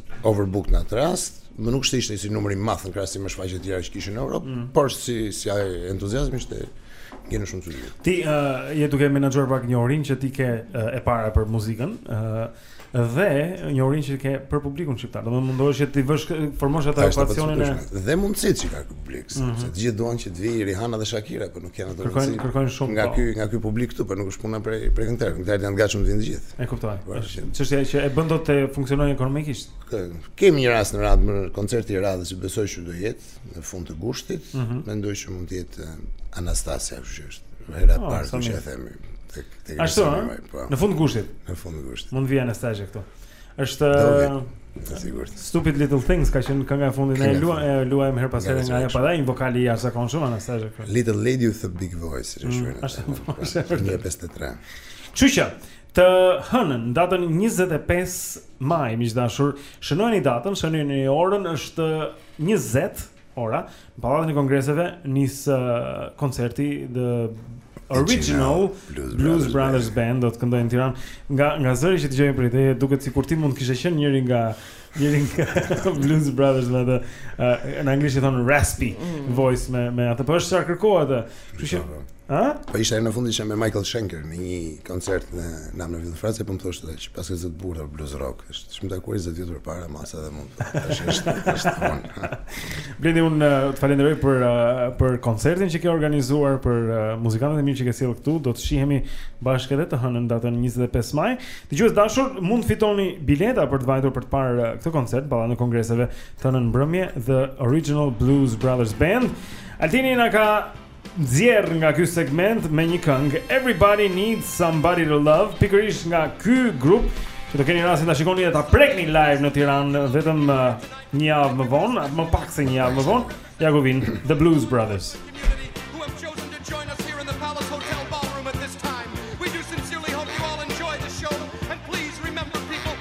Overbooked në atë rast, më nuk ishte si numri i madh në krahasim me shfaqje të tjera që kishin në Evropë, mm. por si si ai entuziazmi ishte gjeni shumë të zhvilluar. Ti uh, je duke menaxhuar pak njohurinë që ti ke uh, e para për muzikën, ë uh, dhe njohurinë që ke për publikun shqiptar. Domethënë mundohesh që t'i vësh formosh atë ekuacionin e dhe mundësitë që ka publiku, mm -hmm. se të gjithë duan që të vijë Rihanna dhe Shakira. Po nuk janë ato kërkojnë, rëndësi. Kërkojnë shumë nga po. ky nga ky publik këtu, por nuk është puna prej prej këngëtar. Këngëtarët janë të gatshëm të vinë të gjithë. E kuptoj. Po, është që- Çështja a e bën dot të funksionojë ekonomikisht. Kë- Kemi një rast në radhë me koncertin e radhës që besoj që do jetë në fund të gushtit. Mhm. Mendoj që mund të jetë eh, Anastasia, kështu që është hera e Oh, parë sa që mirë. e themi. Tek tek Ashtu, Ersa ha? Mimaj, Po. Në fund gushtit Në fund të gushtit. mund vijë Anastasia këtu. Është Sigurt. Stupid Little Things ka qenë kënga e fundit ne luajm e luajm her pas here nga ajo ka një vokal të jashtëzakonshëm Anastasia këtu. Little Lady with a Big Voice është shkruar. Mm, është po, është vërtet 1.53. Çuçi. Të hënën, datën 25 maj, miq të dashur, shënojeni datën, shënojeni orën, është 20 ora, në pallatin e kongreseve nis uh, koncerti The Original Blues, Blues Brothers Band do të këndojnë në Tiranë. Nga nga zëri që dëgjojmë për ide, duket sikur ti mund të kishe qenë njëri nga njëri nga Blues Brothers me atë uh, në anglisht i thon raspy mm. voice me me atë. Po është çfarë kërkohet atë. Kështu që Ha? Po isha në fund isha me Michael Schenker në një koncert në Namnaville në Francë, po më thoshte që pas kësaj të burrë blues rock. Është shumë dakord se ditur para masa dhe mund. Është është është von. Blendi un të falenderoj për për koncertin që ke organizuar për muzikantët e mirë që ke sjellë këtu. Do të shihemi bashkë edhe të hënën datën 25 maj. Dëgjues të dashur, mund të fitoni bileta për të vajtur për të parë këtë koncert pallatin e kongreseve të hënën në mbrëmje The Original Blues Brothers Band. Altini na ka nxjerr nga ky segment me një këngë Everybody Needs Somebody to Love, pikërisht nga ky grup që do keni rastin ta shikoni dhe ta prekni live në Tiranë vetëm uh, një javë më vonë, apo më pak se një javë më vonë, ja ku vin The Blues Brothers.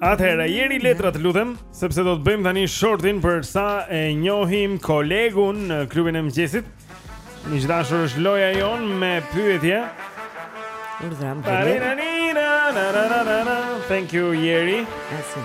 Atëherë, Jeri letrat të lutem, sepse do të bëjmë tani shortin për sa e njohim kolegun në klubin e mëngjesit. Miq të dashur është loja jonë me pyetje. Urdhëro tani. Thank you, Jeri. Asë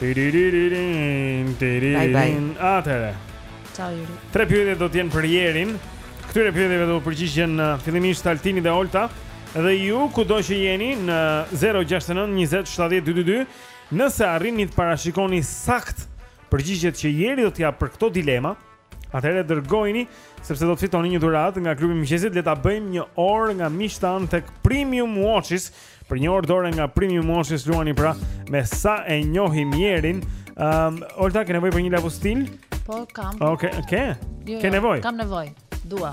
Tiririririn, tiririn, atëhere Tre pyetje do t'jenë për Jerin Këtyre pyetjeve do u përgjigjen uh, fillimisht Altini dhe Olta Dhe ju kudo që jeni në 069 20 70 222 Nëse arrini t'parashikoni saktë përgjigjet që Jeri do t'japë për këto dilema Atëherë dërgojini sepse do të fitoni një dhuratë nga klubi i mëngjesit, le ta bëjmë një orë nga miqtë tanë tek Premium Watches. Për një orë dore nga Premium Watches luani pra me sa e njohim Jerin. Ehm, um, Olta ke nevojë për një lapostil? Po, kam. Okej, okay, ke? Jo, jo, ke nevojë? Kam nevojë. Dua.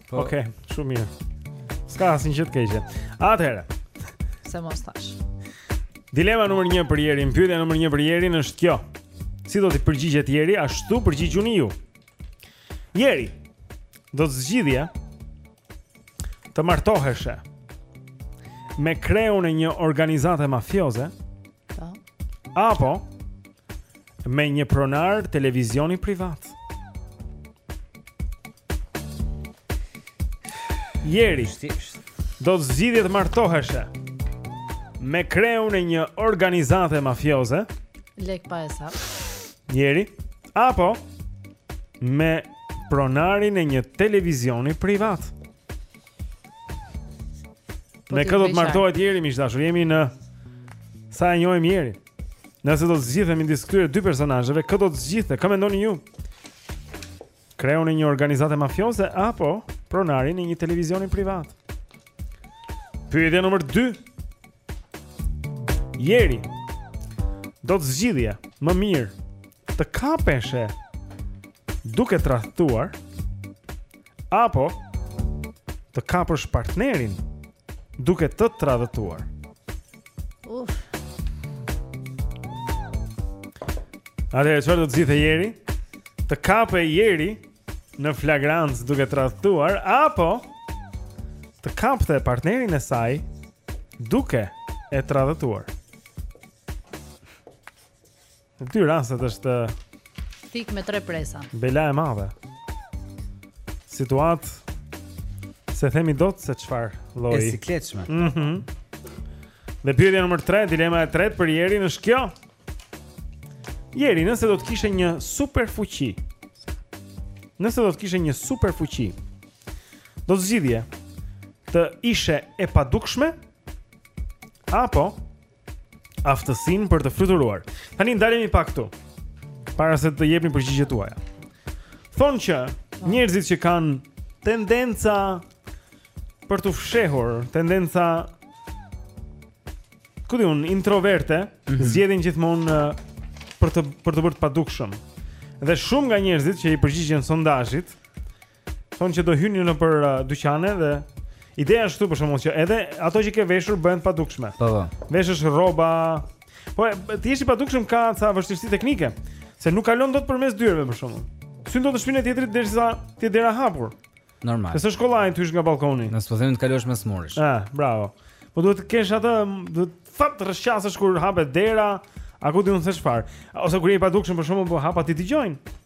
Po. Okej, okay, shumë mirë. S'ka asnjë gjë të keqe. Atëherë. Se mos tash. Dilema numër 1 për Jerin, pyetja numër 1 për Jerin është kjo. Si do të përgjigjet Jeri, ashtu përgjigjuni ju. Jeri, do të zgjidhje të martoheshe me kreun e një organizate mafioze? Po. Apo me një pronar televizioni privat. Jeri, do të zgjidhje të martoheshe me kreun e një organizate mafioze, lekë pa hesap. Jeri, apo me pronarin e një televizioni privat. Po me kë do të martohet Jeri, miq të dashur, jemi në sa e njohim Jerin. Nëse do të zgjidhte midis këtyre dy personazheve, kë do të zgjidhte? Kë mendoni ju? Kreun e një organizate mafioze apo pronarin e një televizioni privat? Pyetja numër 2 Jeri Do të zgjidhje më mirë Të kapeshe Duke tradhtuar apo të kapësh partnerin duke të tradhëtuar. Uf. Atëherë çfarë do të zgjidhte Jeri? Të kapej Jeri në flagrancë duke tradhëtuar, apo të kapte partnerin e saj duke e tradhëtuar. Në këtyre rastet është thikë me tre presa. Bela e madhe. Situatë s'e themi dot se çfarë lloji. E sikletshme. Mhm. Mm Dhe pyetja nr. 3, dilema e tretë për Jerin është kjo. Jeri, nëse do të kishe një super fuqi. Nëse do të kishe një super fuqi. Do të zgjidhje të ishe e padukshme apo aftësinë për të fluturuar. Tani ndalemi pak këtu. Para se të jepni përgjigjet tuaja. Thonë që njerëzit që kanë tendenca për t'u fshehur, tendenca ku di unë introverte, mm -hmm. zgjedhin gjithmonë për të për t'u bërë të padukshëm. Dhe shumë nga njerëzit që i përgjigjen sondazhit Thonë që do hynin nëpër uh, dyqane dhe Ideja është këtu për shembull që edhe ato që ke veshur bëhen të padukshme. Po po. Vjedhësh rroba. Po të jesh i padukshëm ka ca vështirësi teknike, se nuk kalon dot përmes dyerve për shembull. S'hyn dot te shpia e tjetrit derisa të jetë dera hapur. Normal. Se s'është kollaj të hysh nga ballkoni. Ne s'po themi të kalosh mes muresh. Ah, bravo. Po duhet të kesh atë, duhet fap të rrëshqasësh kur hapet dera, a ku di unë se çfarë. Ose kur je i padukshëm për shembull po hapat t'i dëgjojnë.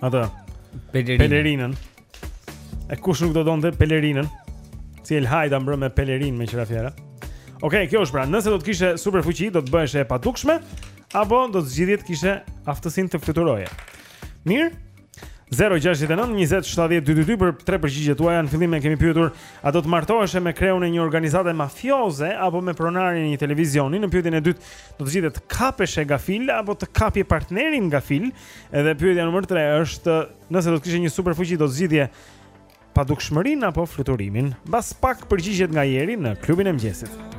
Ata pelerinën. pelerinën. E kush nuk do donte pelerinën? Çel, hajt tani, me pelerinë me gjëra të tjera. Okej, okay, kjo është pra, nëse do të kishe super fuqi, do të bëheshe e padukshme apo do të zgjidhje të kishe aftësinë të fluturoje. Mirë? 0-6-9-27-12-2 Për tre përgjigjet tuaja në fillim e kemi pyetur A do të martoheshe me kreun e një organizate mafioze Apo me pronarin e një televizioni Në pyetjen e dytë Do të zgjidhje të kapeshe gafil apo të kapje partnerin gafil. Edhe pyetja nr. 3 është nëse do të kishe një superfuqi do të zgjidhje padukshmërinë apo fluturimin. Mbas pak përgjigjet nga Jeri në klubin e mëngjesit.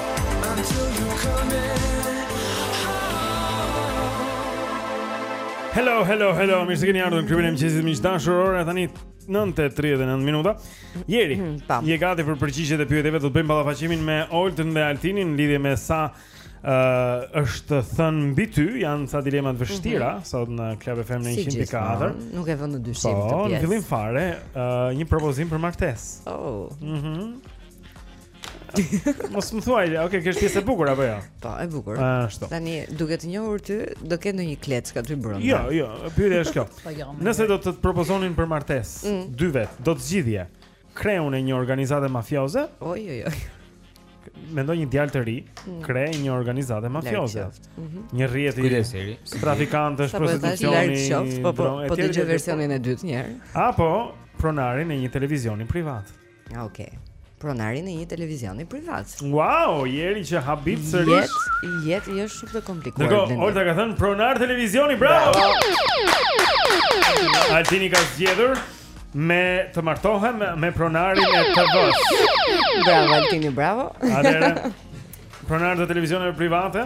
Hello, hello, hello, mirë se keni ardhur në klubin e mëngjesit miq të dashur. Ora tani 9:39 minuta. Jeri, mm, je gati për përgjigjet e pyetjeve? Do të bëjmë ballafaqimin me Oltën dhe Altinin në lidhje me sa ë uh, është thënë mbi ty, janë ca dilema të vështira mm -hmm. sot në Club FM 104. Si nuk e vënë në dyshim po, këtë pjesë. Po, në fillim fare, uh, një propozim për martesë. Oh. Mhm. Mm Mos më thuaj, okay, kjo është pjesë e bukur apo jo? Po, e bukur. Ashtu. Tani duke të njohur ty, do ke ndonjë kleçkë aty brenda. Jo, jo, pyetja është kjo. Po jo. Nëse do të të propozonin për martesë, mm. dy vet, do të zgjidhje kreun e një organizate mafioze? Jo, jo, jo. Mendo një djalë të ri, mm. kre i një organizate mafioze. Mhm. Një rrjeti trafikantësh, prostitucioni. Po, po, po dëgjo versionin e dytë një herë. Apo pronarin e një televizioni privat. Ja, ok. Pronarin e një televizioni privat. Wow, Jeri që habit sërish. Jeri, Jeri është shumë e komplikuar. Dërgo, Olta ka thënë pronar televizioni, bravo. bravo. Altini ka zgjedhur me të martohem me pronarin e TV-së. Bravo, Altini, bravo. Atëherë, pronarë të televizioneve private.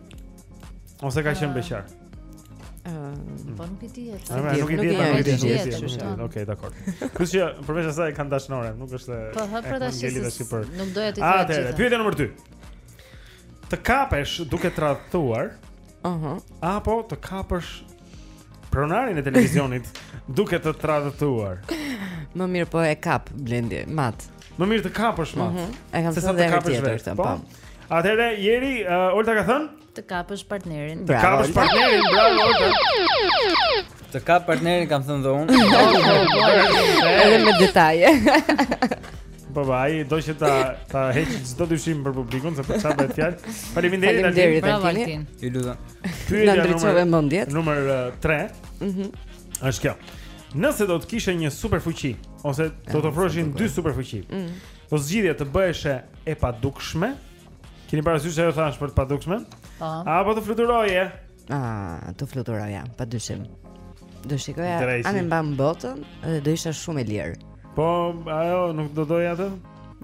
Ose ka qenë beqar. Ëm, po nuk e di atë. Ëh, nuk e di, nuk e di, nuk e di. Okej, dakor. Kështu që përveç asaj kanë dashnore, nuk është Po ha për tash. Nuk doja të thotë. Atëherë, pyetja nr. 2. Të kapesh duke tradhtuar? Aha. Apo të kapësh pronarin e televizionit duke të tradhtuar? Më mirë po e kap Blendi, mat. Më mirë të kapësh mat. Mhm. E kam thënë edhe tjetër këtë. Po. po. Atëherë Jeri uh, Olta ka thënë të kapësh partnerin. Të kapësh partnerin, bravo Olta. Të kap partnerin kam thënë dhe unë. Edhe me detaje. Po po, ai do që ta ta heq çdo dyshim për publikun se për çfarë bëhet fjalë. Faleminderit Altin. Bravo Altin. Ju lutem. Pyetja numër mendjet. Numër 3. Mhm. Është kjo. Nëse do të kishe një superfuqi ose do të ofroheshin dy superfuqi. Mhm. Do zgjidhje të bëheshe e padukshme. Keni parasysh se e thashë për të padukshme? Po. Apo të fluturoje? Ah, të fluturoja, padyshim. Do shikoja anembanë botën dhe do isha shumë e lirë. Po, ajo nuk do doje atë?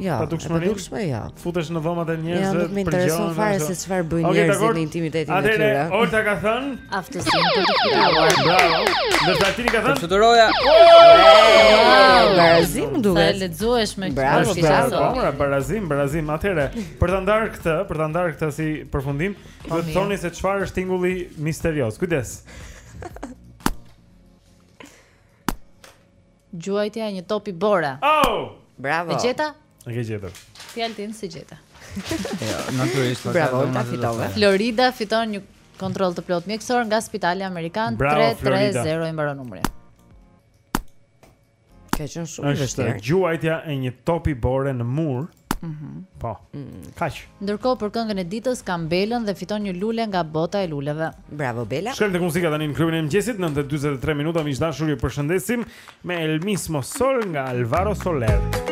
Jo, padukshme jo. Ja. Futesh në dhomat e njerëzve, përgjon. Jo, nuk më intereson fare se çfarë bëjnë okay, njerëzit në intimitetin e tyre. Atëre, Olta ka thënë, aftësinë për të fluturuar. Bravo. Ndërsa Altini ka thënë fluturoja. Barazim duhet. Sa e lexueshme kjo. Bravo, bravo. Bravo barazim, barazim. Atëre, për ta ndarë këtë, për ta ndarë këtë si përfundim, po do të thoni se çfarë është tingulli misterioz. Kujdes. Gjuajtja e një topi bore. Oh! Bravo. E gjeta? E ke gjetur. Ti Altin s'e gjete. Jo, natyrisht. Bravo, ta fitove. Florida fiton një kontroll të plot mjekësor nga Spitali Amerikan 330 i mbaron numri. Ka qenë shumë e vështirë. Është gjuajtja e një topi bore në mur. Mhm. Po. Mm. Kaq. Ndërkohë për këngën e ditës kam Belën dhe fiton një lule nga bota e luleve. Bravo Bela. Shkojmë tek muzika tani në klubin e mëngjesit 9:43 minuta miq të dashur ju përshëndesim me El Mismo Sol nga Alvaro Soler.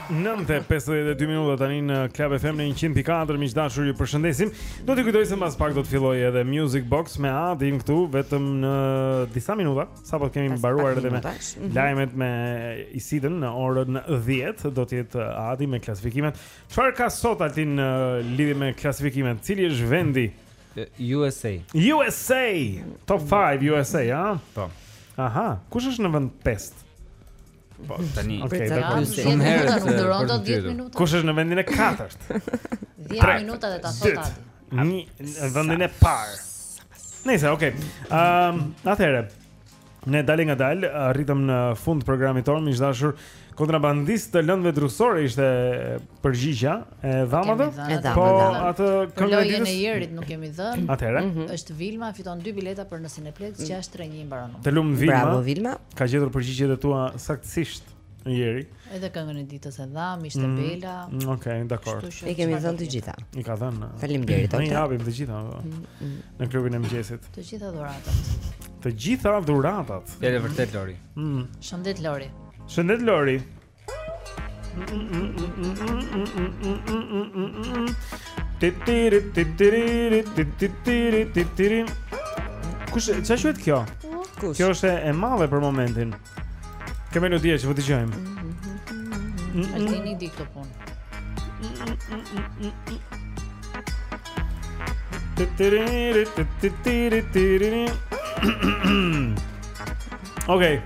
9:52 minuta tani në Club FM në 100.4 miq të dashur ju përshëndesim. Do t'ju kujtoj se mbas pak do të fillojë edhe Music Box me Adin këtu vetëm në disa minuta, sapo të kemi mbaruar edhe me mhm. lajmet me Isidën në orën 10 do të jetë uh, Adi me klasifikimet. Çfarë ka sot Altin në uh, lidhje me klasifikimet? Cili është vendi? USA. USA. Top 5 USA, ja? Po. Aha, kush është në vend 5? Po, tani. Okej, okay, dakor. Shumë herë të duron do 10 minuta. Kush është në vendin e katërt? 10 minuta dhe ta thotë atë. Në vendin e parë. Nëse, okay. Ehm, um, atëherë. Ne dalëngadalë, arritëm në fund të programit tonë, miq të dashur. Kontrabandistë të lëndëve drusore ishte përgjigjja e dhamë. Po atë këngën e Jerit nuk kemi dhënë. Atëherë, mhm. është Vilma fiton dy bileta për në Cineplex 631 mbaron. Të lumtë Vilma. Bravo Vilma. Ka gjetur përgjigjet e tua saktësisht Jeri. Edhe këngën e ditës e dhamë, ishte mm, Bela. Mm, Okej, okay, dakor. I kemi dhënë të gjitha. I ka dhënë. Faleminderit. Ne japim të gjitha. Po. Mm, mm. Në klubin e mëngjesit. Të gjitha dhuratat. Të gjitha dhuratat. Edhe vërtet Lori. Mm. Shëndet Lori. Shëndet Lori. Kush e ça quhet kjo? Kush? Kjo është e madhe për momentin. Kjo melodia që po dëgjojmë. Altini e di këtë punë. Okej.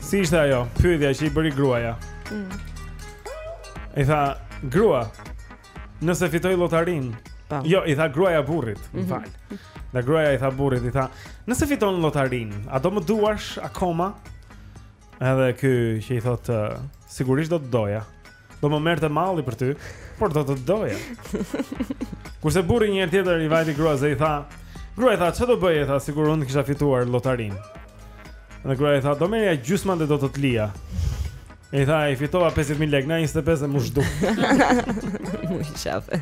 Si ishte ajo? Pyetja që i bëri gruaja. Mm. I tha, "Grua, nëse fitoj llotarinë." Po. Jo, i tha gruaja burrit, më mm -hmm. fal. Dhe gruaja i tha burrit, i tha, "Nëse fiton llotarinë, a do më duash akoma?" Edhe ky që i thotë, "Sigurisht do të doja." Do më merrte malli për ty, por do të doja. Kurse burri një herë tjetër i vajti gruas dhe i tha, "Grua, i tha, çfarë do bëje, i tha, sikur unë të kisha fituar lotarinë." Dhe gruaja i tha, "Do merrja gjysmën dhe do të të lija." E i tha, "I fitova 50000 lekë, na 25 e m'u zhduk." Mu, pashë fe.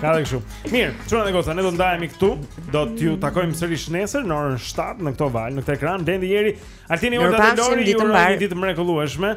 Ka dhe kështu. Mirë, çuna dhe goca, ne do të ndajemi këtu. Do t'ju takojmë sërish nesër në orën 7 në këto valë, në këtë ekran. Blendi, Jeri, Altini, Orta dhe Lori, ju urojmë një ditë të mrekullueshme.